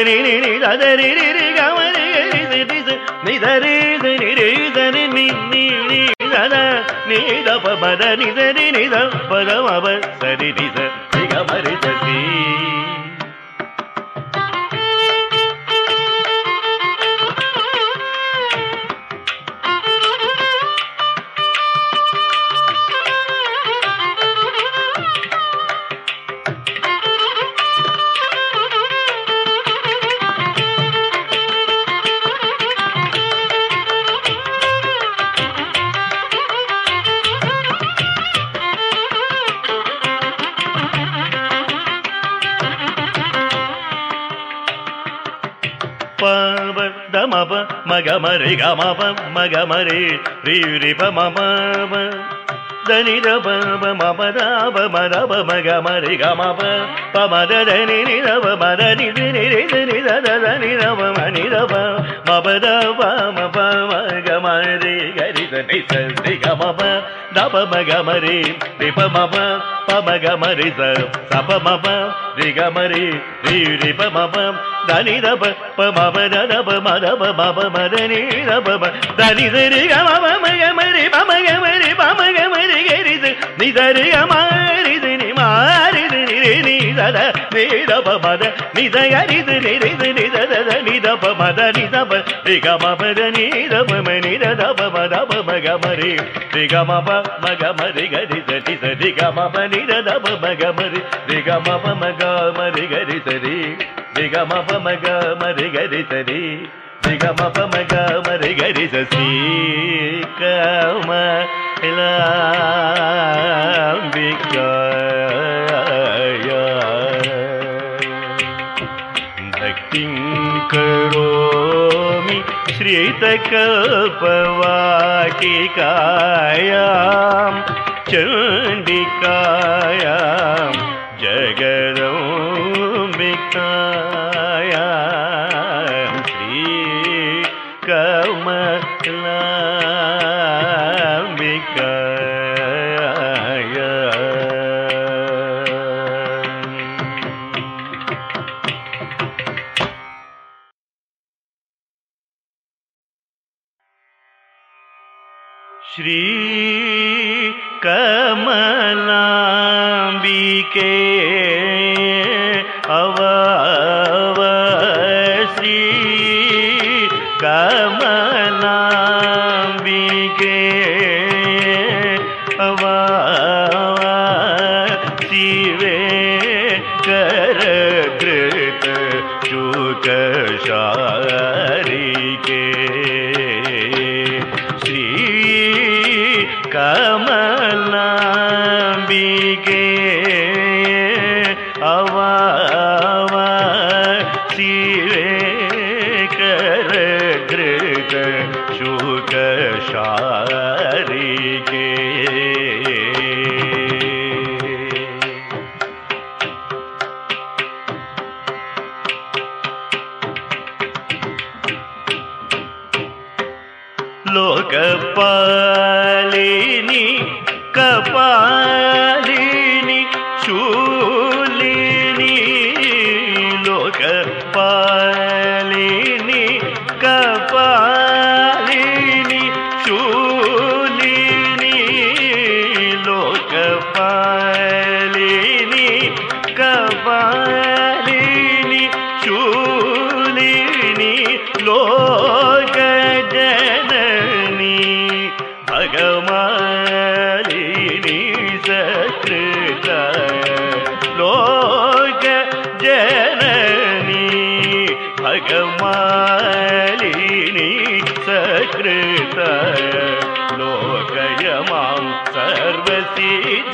மகமரி கமப மகமரி ரி ரி ப மம தனி ரப மம தப மதப மகமரி கமப பமத தனி நிரப மத நிதி நிரி நிரி தத தனி ரப மணி ரப மபத மப மகமரி கரி నిద నిస దిగమమ గమ ನಿಧದ ನೀರಪ ಮದ ನಿಧಯ ನಿಧ ನಿರಿದ ನಿಧದ ನಿಧಪ ಮದ ನಿಧಪ ರಿಗ ಮಪದ ನೀರಪ ಮ ನಿಧದ ಪಮ ದಪ ಮಗ ಮರಿ ರಿಗ ಮಪ ಮಗ ಮರಿ ಗರಿ ಸರಿ ಸರಿ ಗ ಮಪ ನಿಧದ ಪ ಮಗ ಮರಿ ರಿಗ ಮಪ ಮಗ ಮರಿ ಗರಿ ಸರಿ ರಿಗ ಮಪ ಮಗ ಮರಿ ಗರಿ ಸರಿ ರಿಗ ಮಪ ಮಗ ಮರಿ ಗರಿ ಸಸಿ ಕಮ ಲ ಬಿಕ करोमि श्रितकल्पवाटिकायां चण्डिकायां जगदम्बिकायां के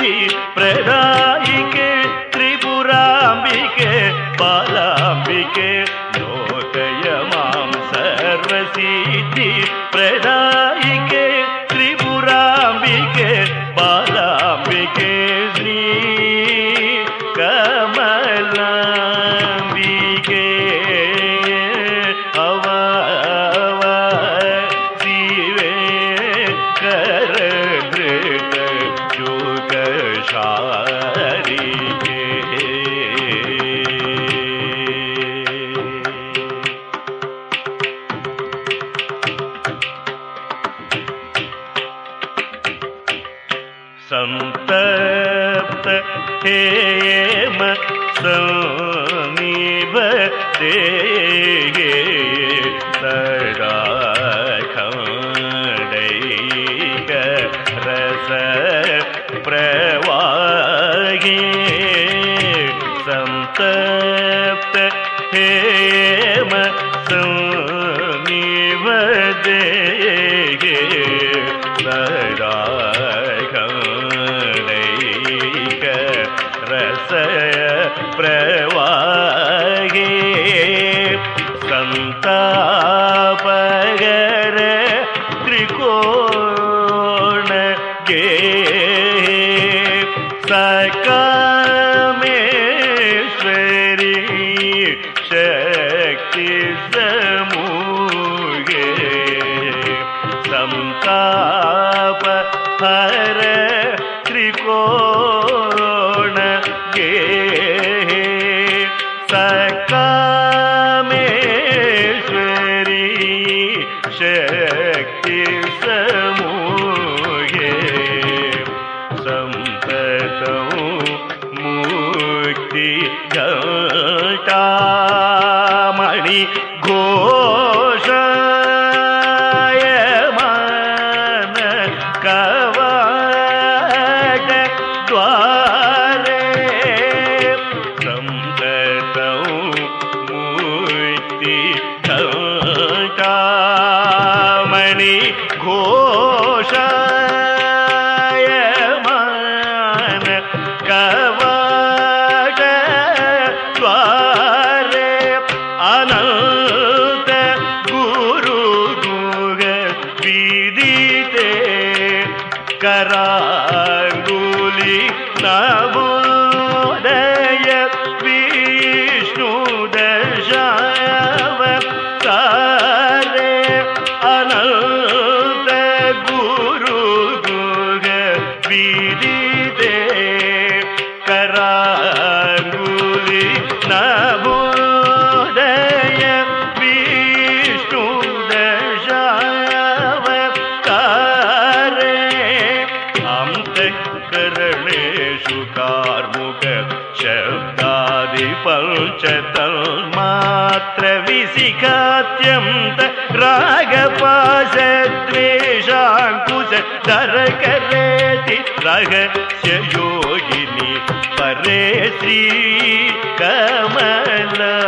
ಿ ಪ್ರದಾಯಿಕೆ ತ್ರಿಪುರಾಂಬಿಕೆ ಬಾಲಾಂಬಿಕೆ ரகசிய யோகினி பரேசி கமலா.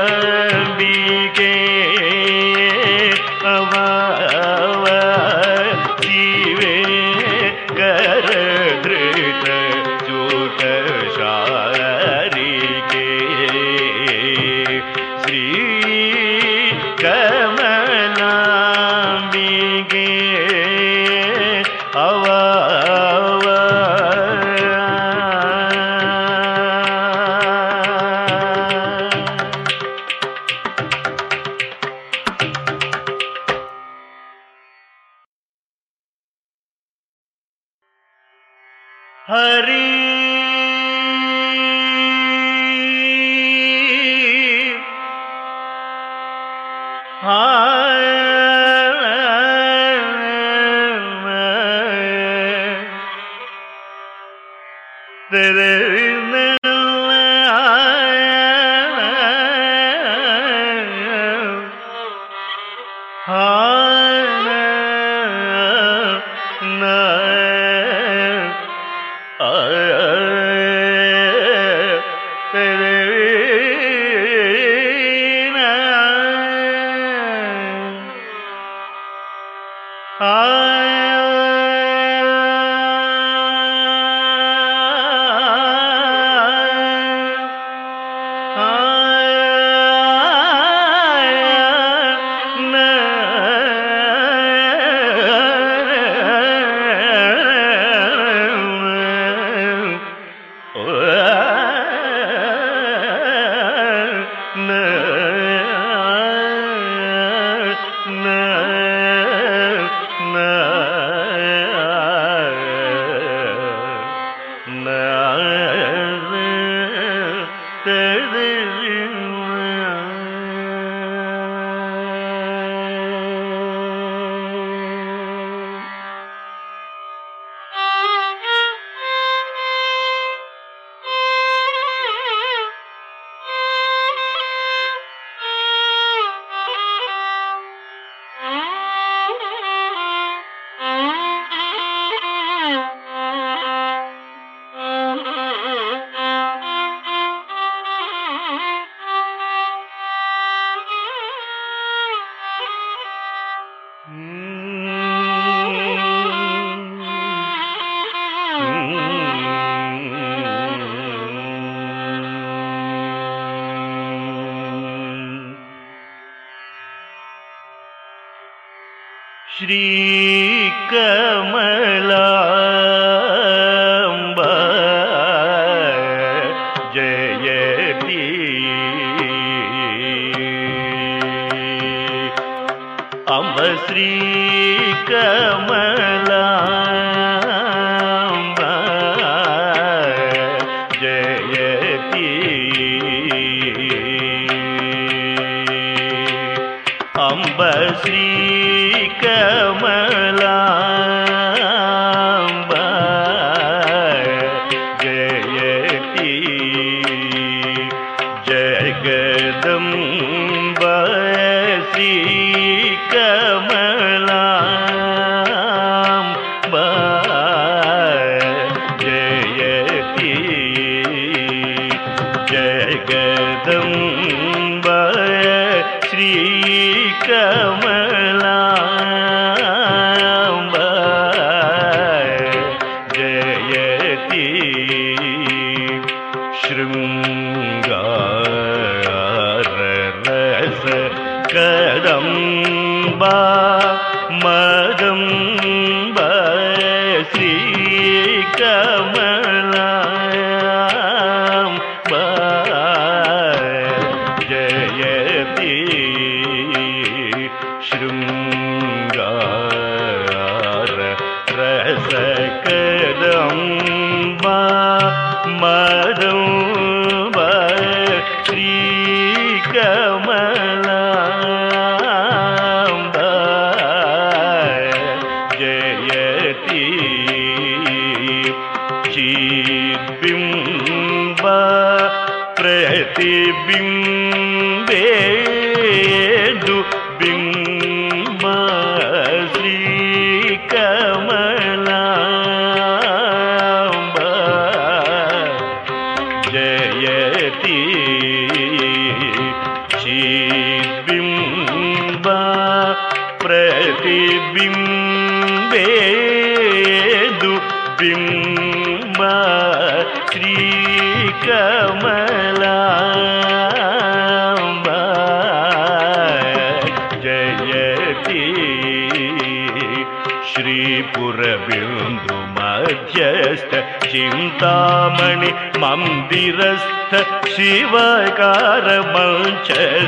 शिवकारमञ्च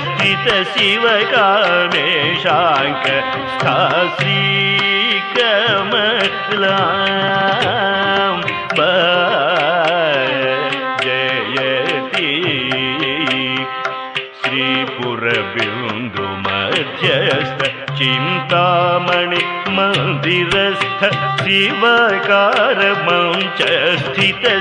स्थित शिवकामेशाङ्क स्थासीकमला जयति श्रीपुरबिन्दुमध्यस्थ चिन्तामणि मन्दिरस्थ शिवका परमं च स्थितशिवगाशाकस्ता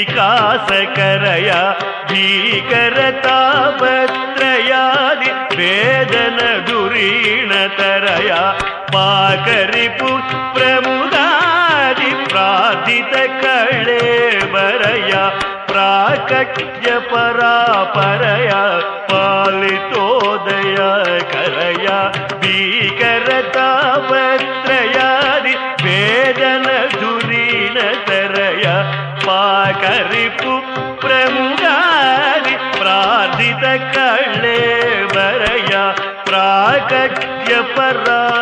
विकासकरया भीकरतापत्रयादि वेदनदुरीणतरया पाकरिपु प्रार्थितकळेवरया प्राकट्यपरापरया पालितोदयकरया भीकरता ु प्रमु प्राधिरया प्रागज्ञ परा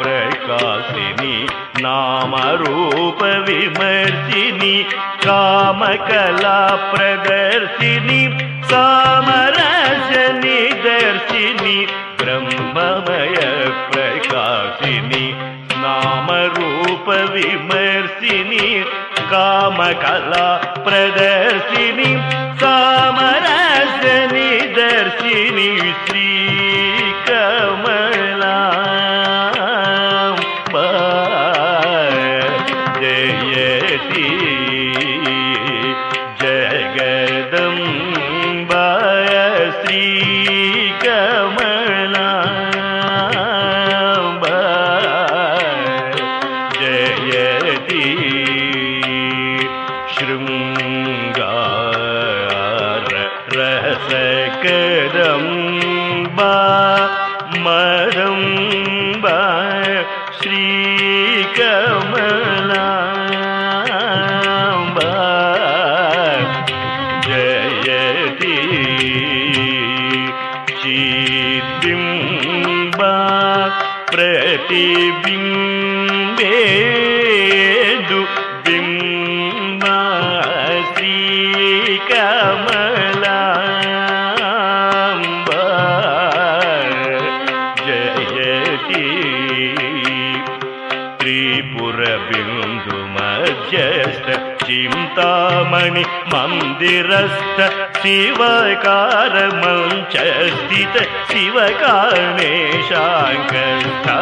प्रकाशिनि नामरूपविमर्शिनि कामकलाप्रदर्शिनि सामरसनिदर्शिनि ब्रह्ममय प्रकाशिनि नामरूपविमर्शिनि कामकला प्रदर्शिनि सामरसनिदर्शिनि रस्त शिवकारमं च दिवकारेषा गता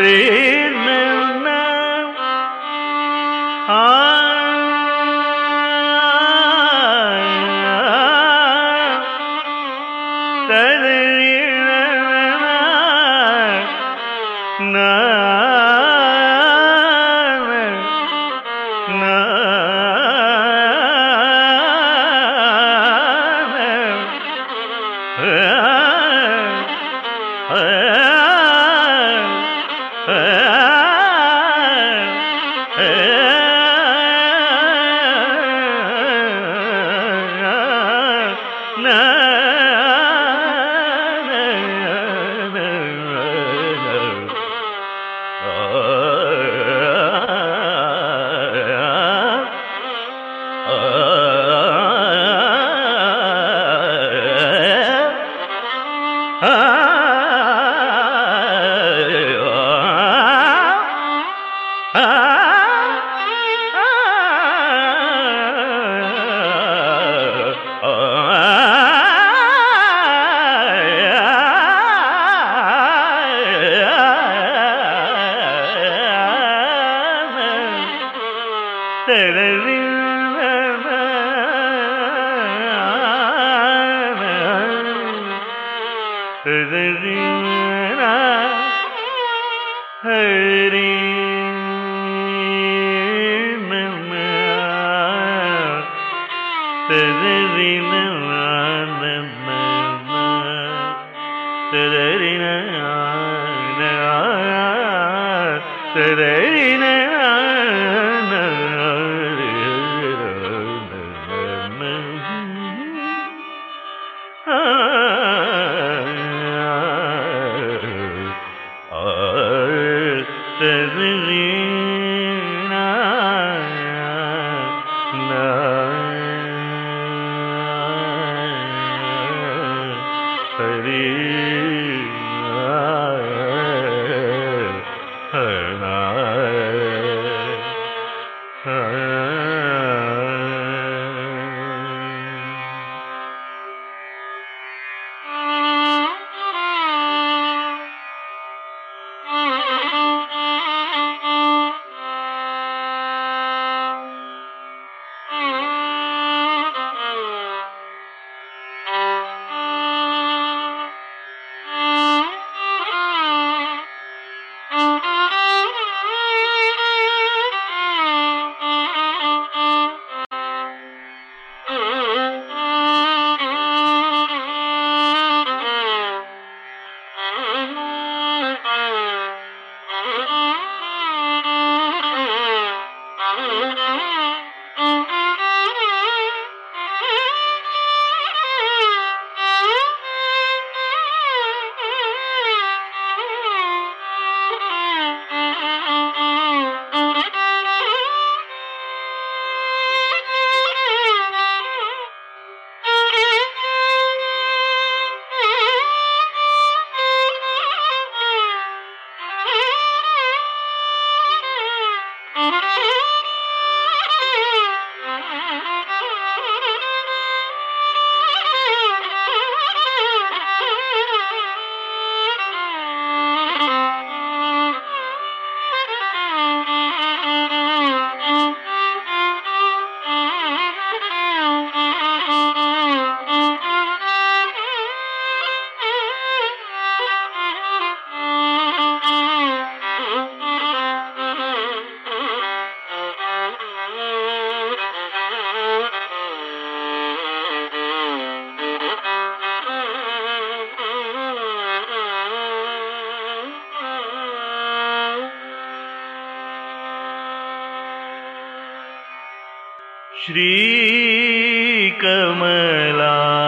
रे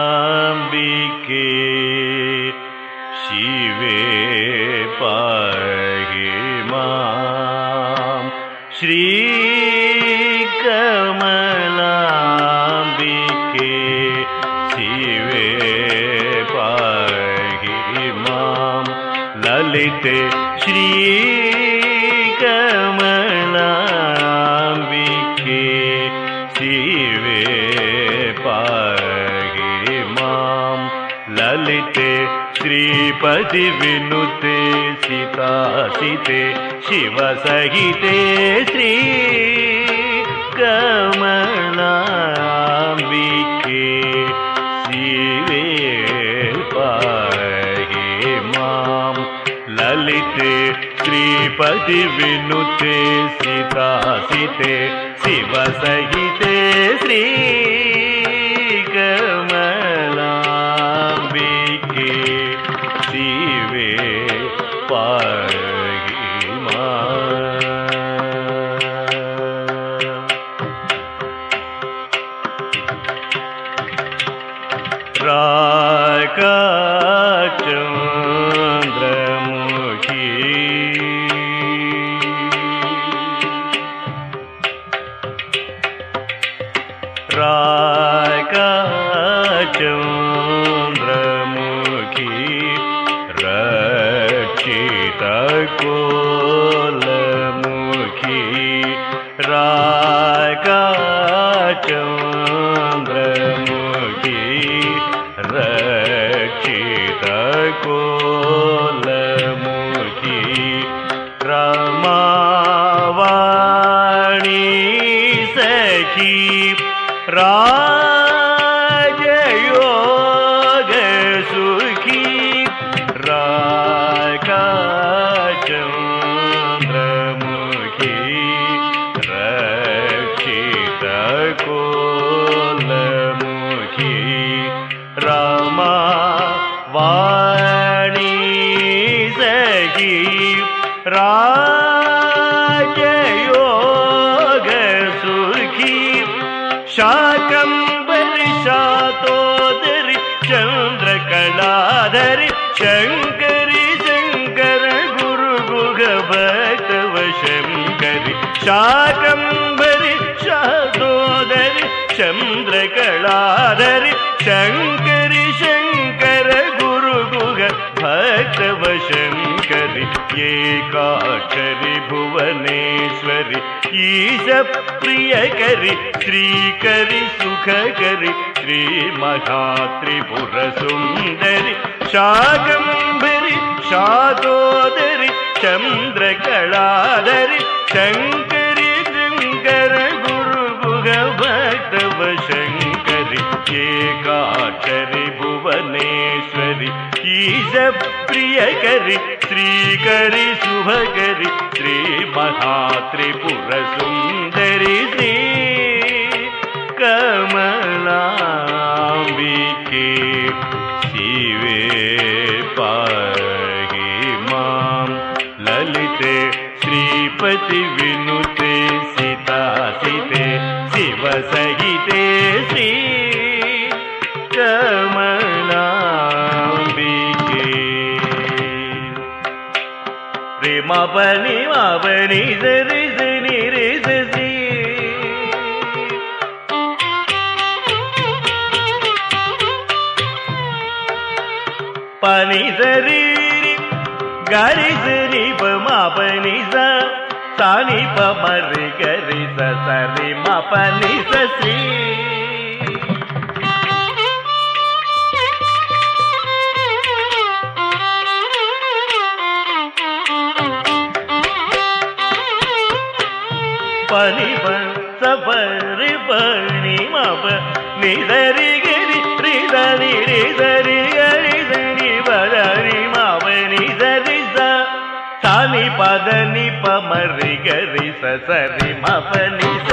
श्रीकमलाम्बिके शिवे पाहि माम् श्रीकमलाम्बिके शिवे पाहि माम् ललिते श्रीकमलाम्बिके చదివినుతే సీతే శివ సహితే శ్రీ కమలాంబికే. శివే పాహి మాం. లలితే శ్రీపతి వినుతే श्रीकरि शुभकरि श्रीमहात्रिपुरसुन्दरि श्री कमलाम्बिके शिवे पाहि मां ललिते श्रीपति வாபனி வாபனி ரிசு நிரிசு பனி சரி கரிசு நிப மாபனி சனி பமரு கரிச சரி மபனி சீ. சபரி பணி மப நிதரி கிரி ரிதரி ரிதரி அரிதரி சரி மப நிதரி ச. சாணி பதனி பமரி கரி ச சரி மபனி சரி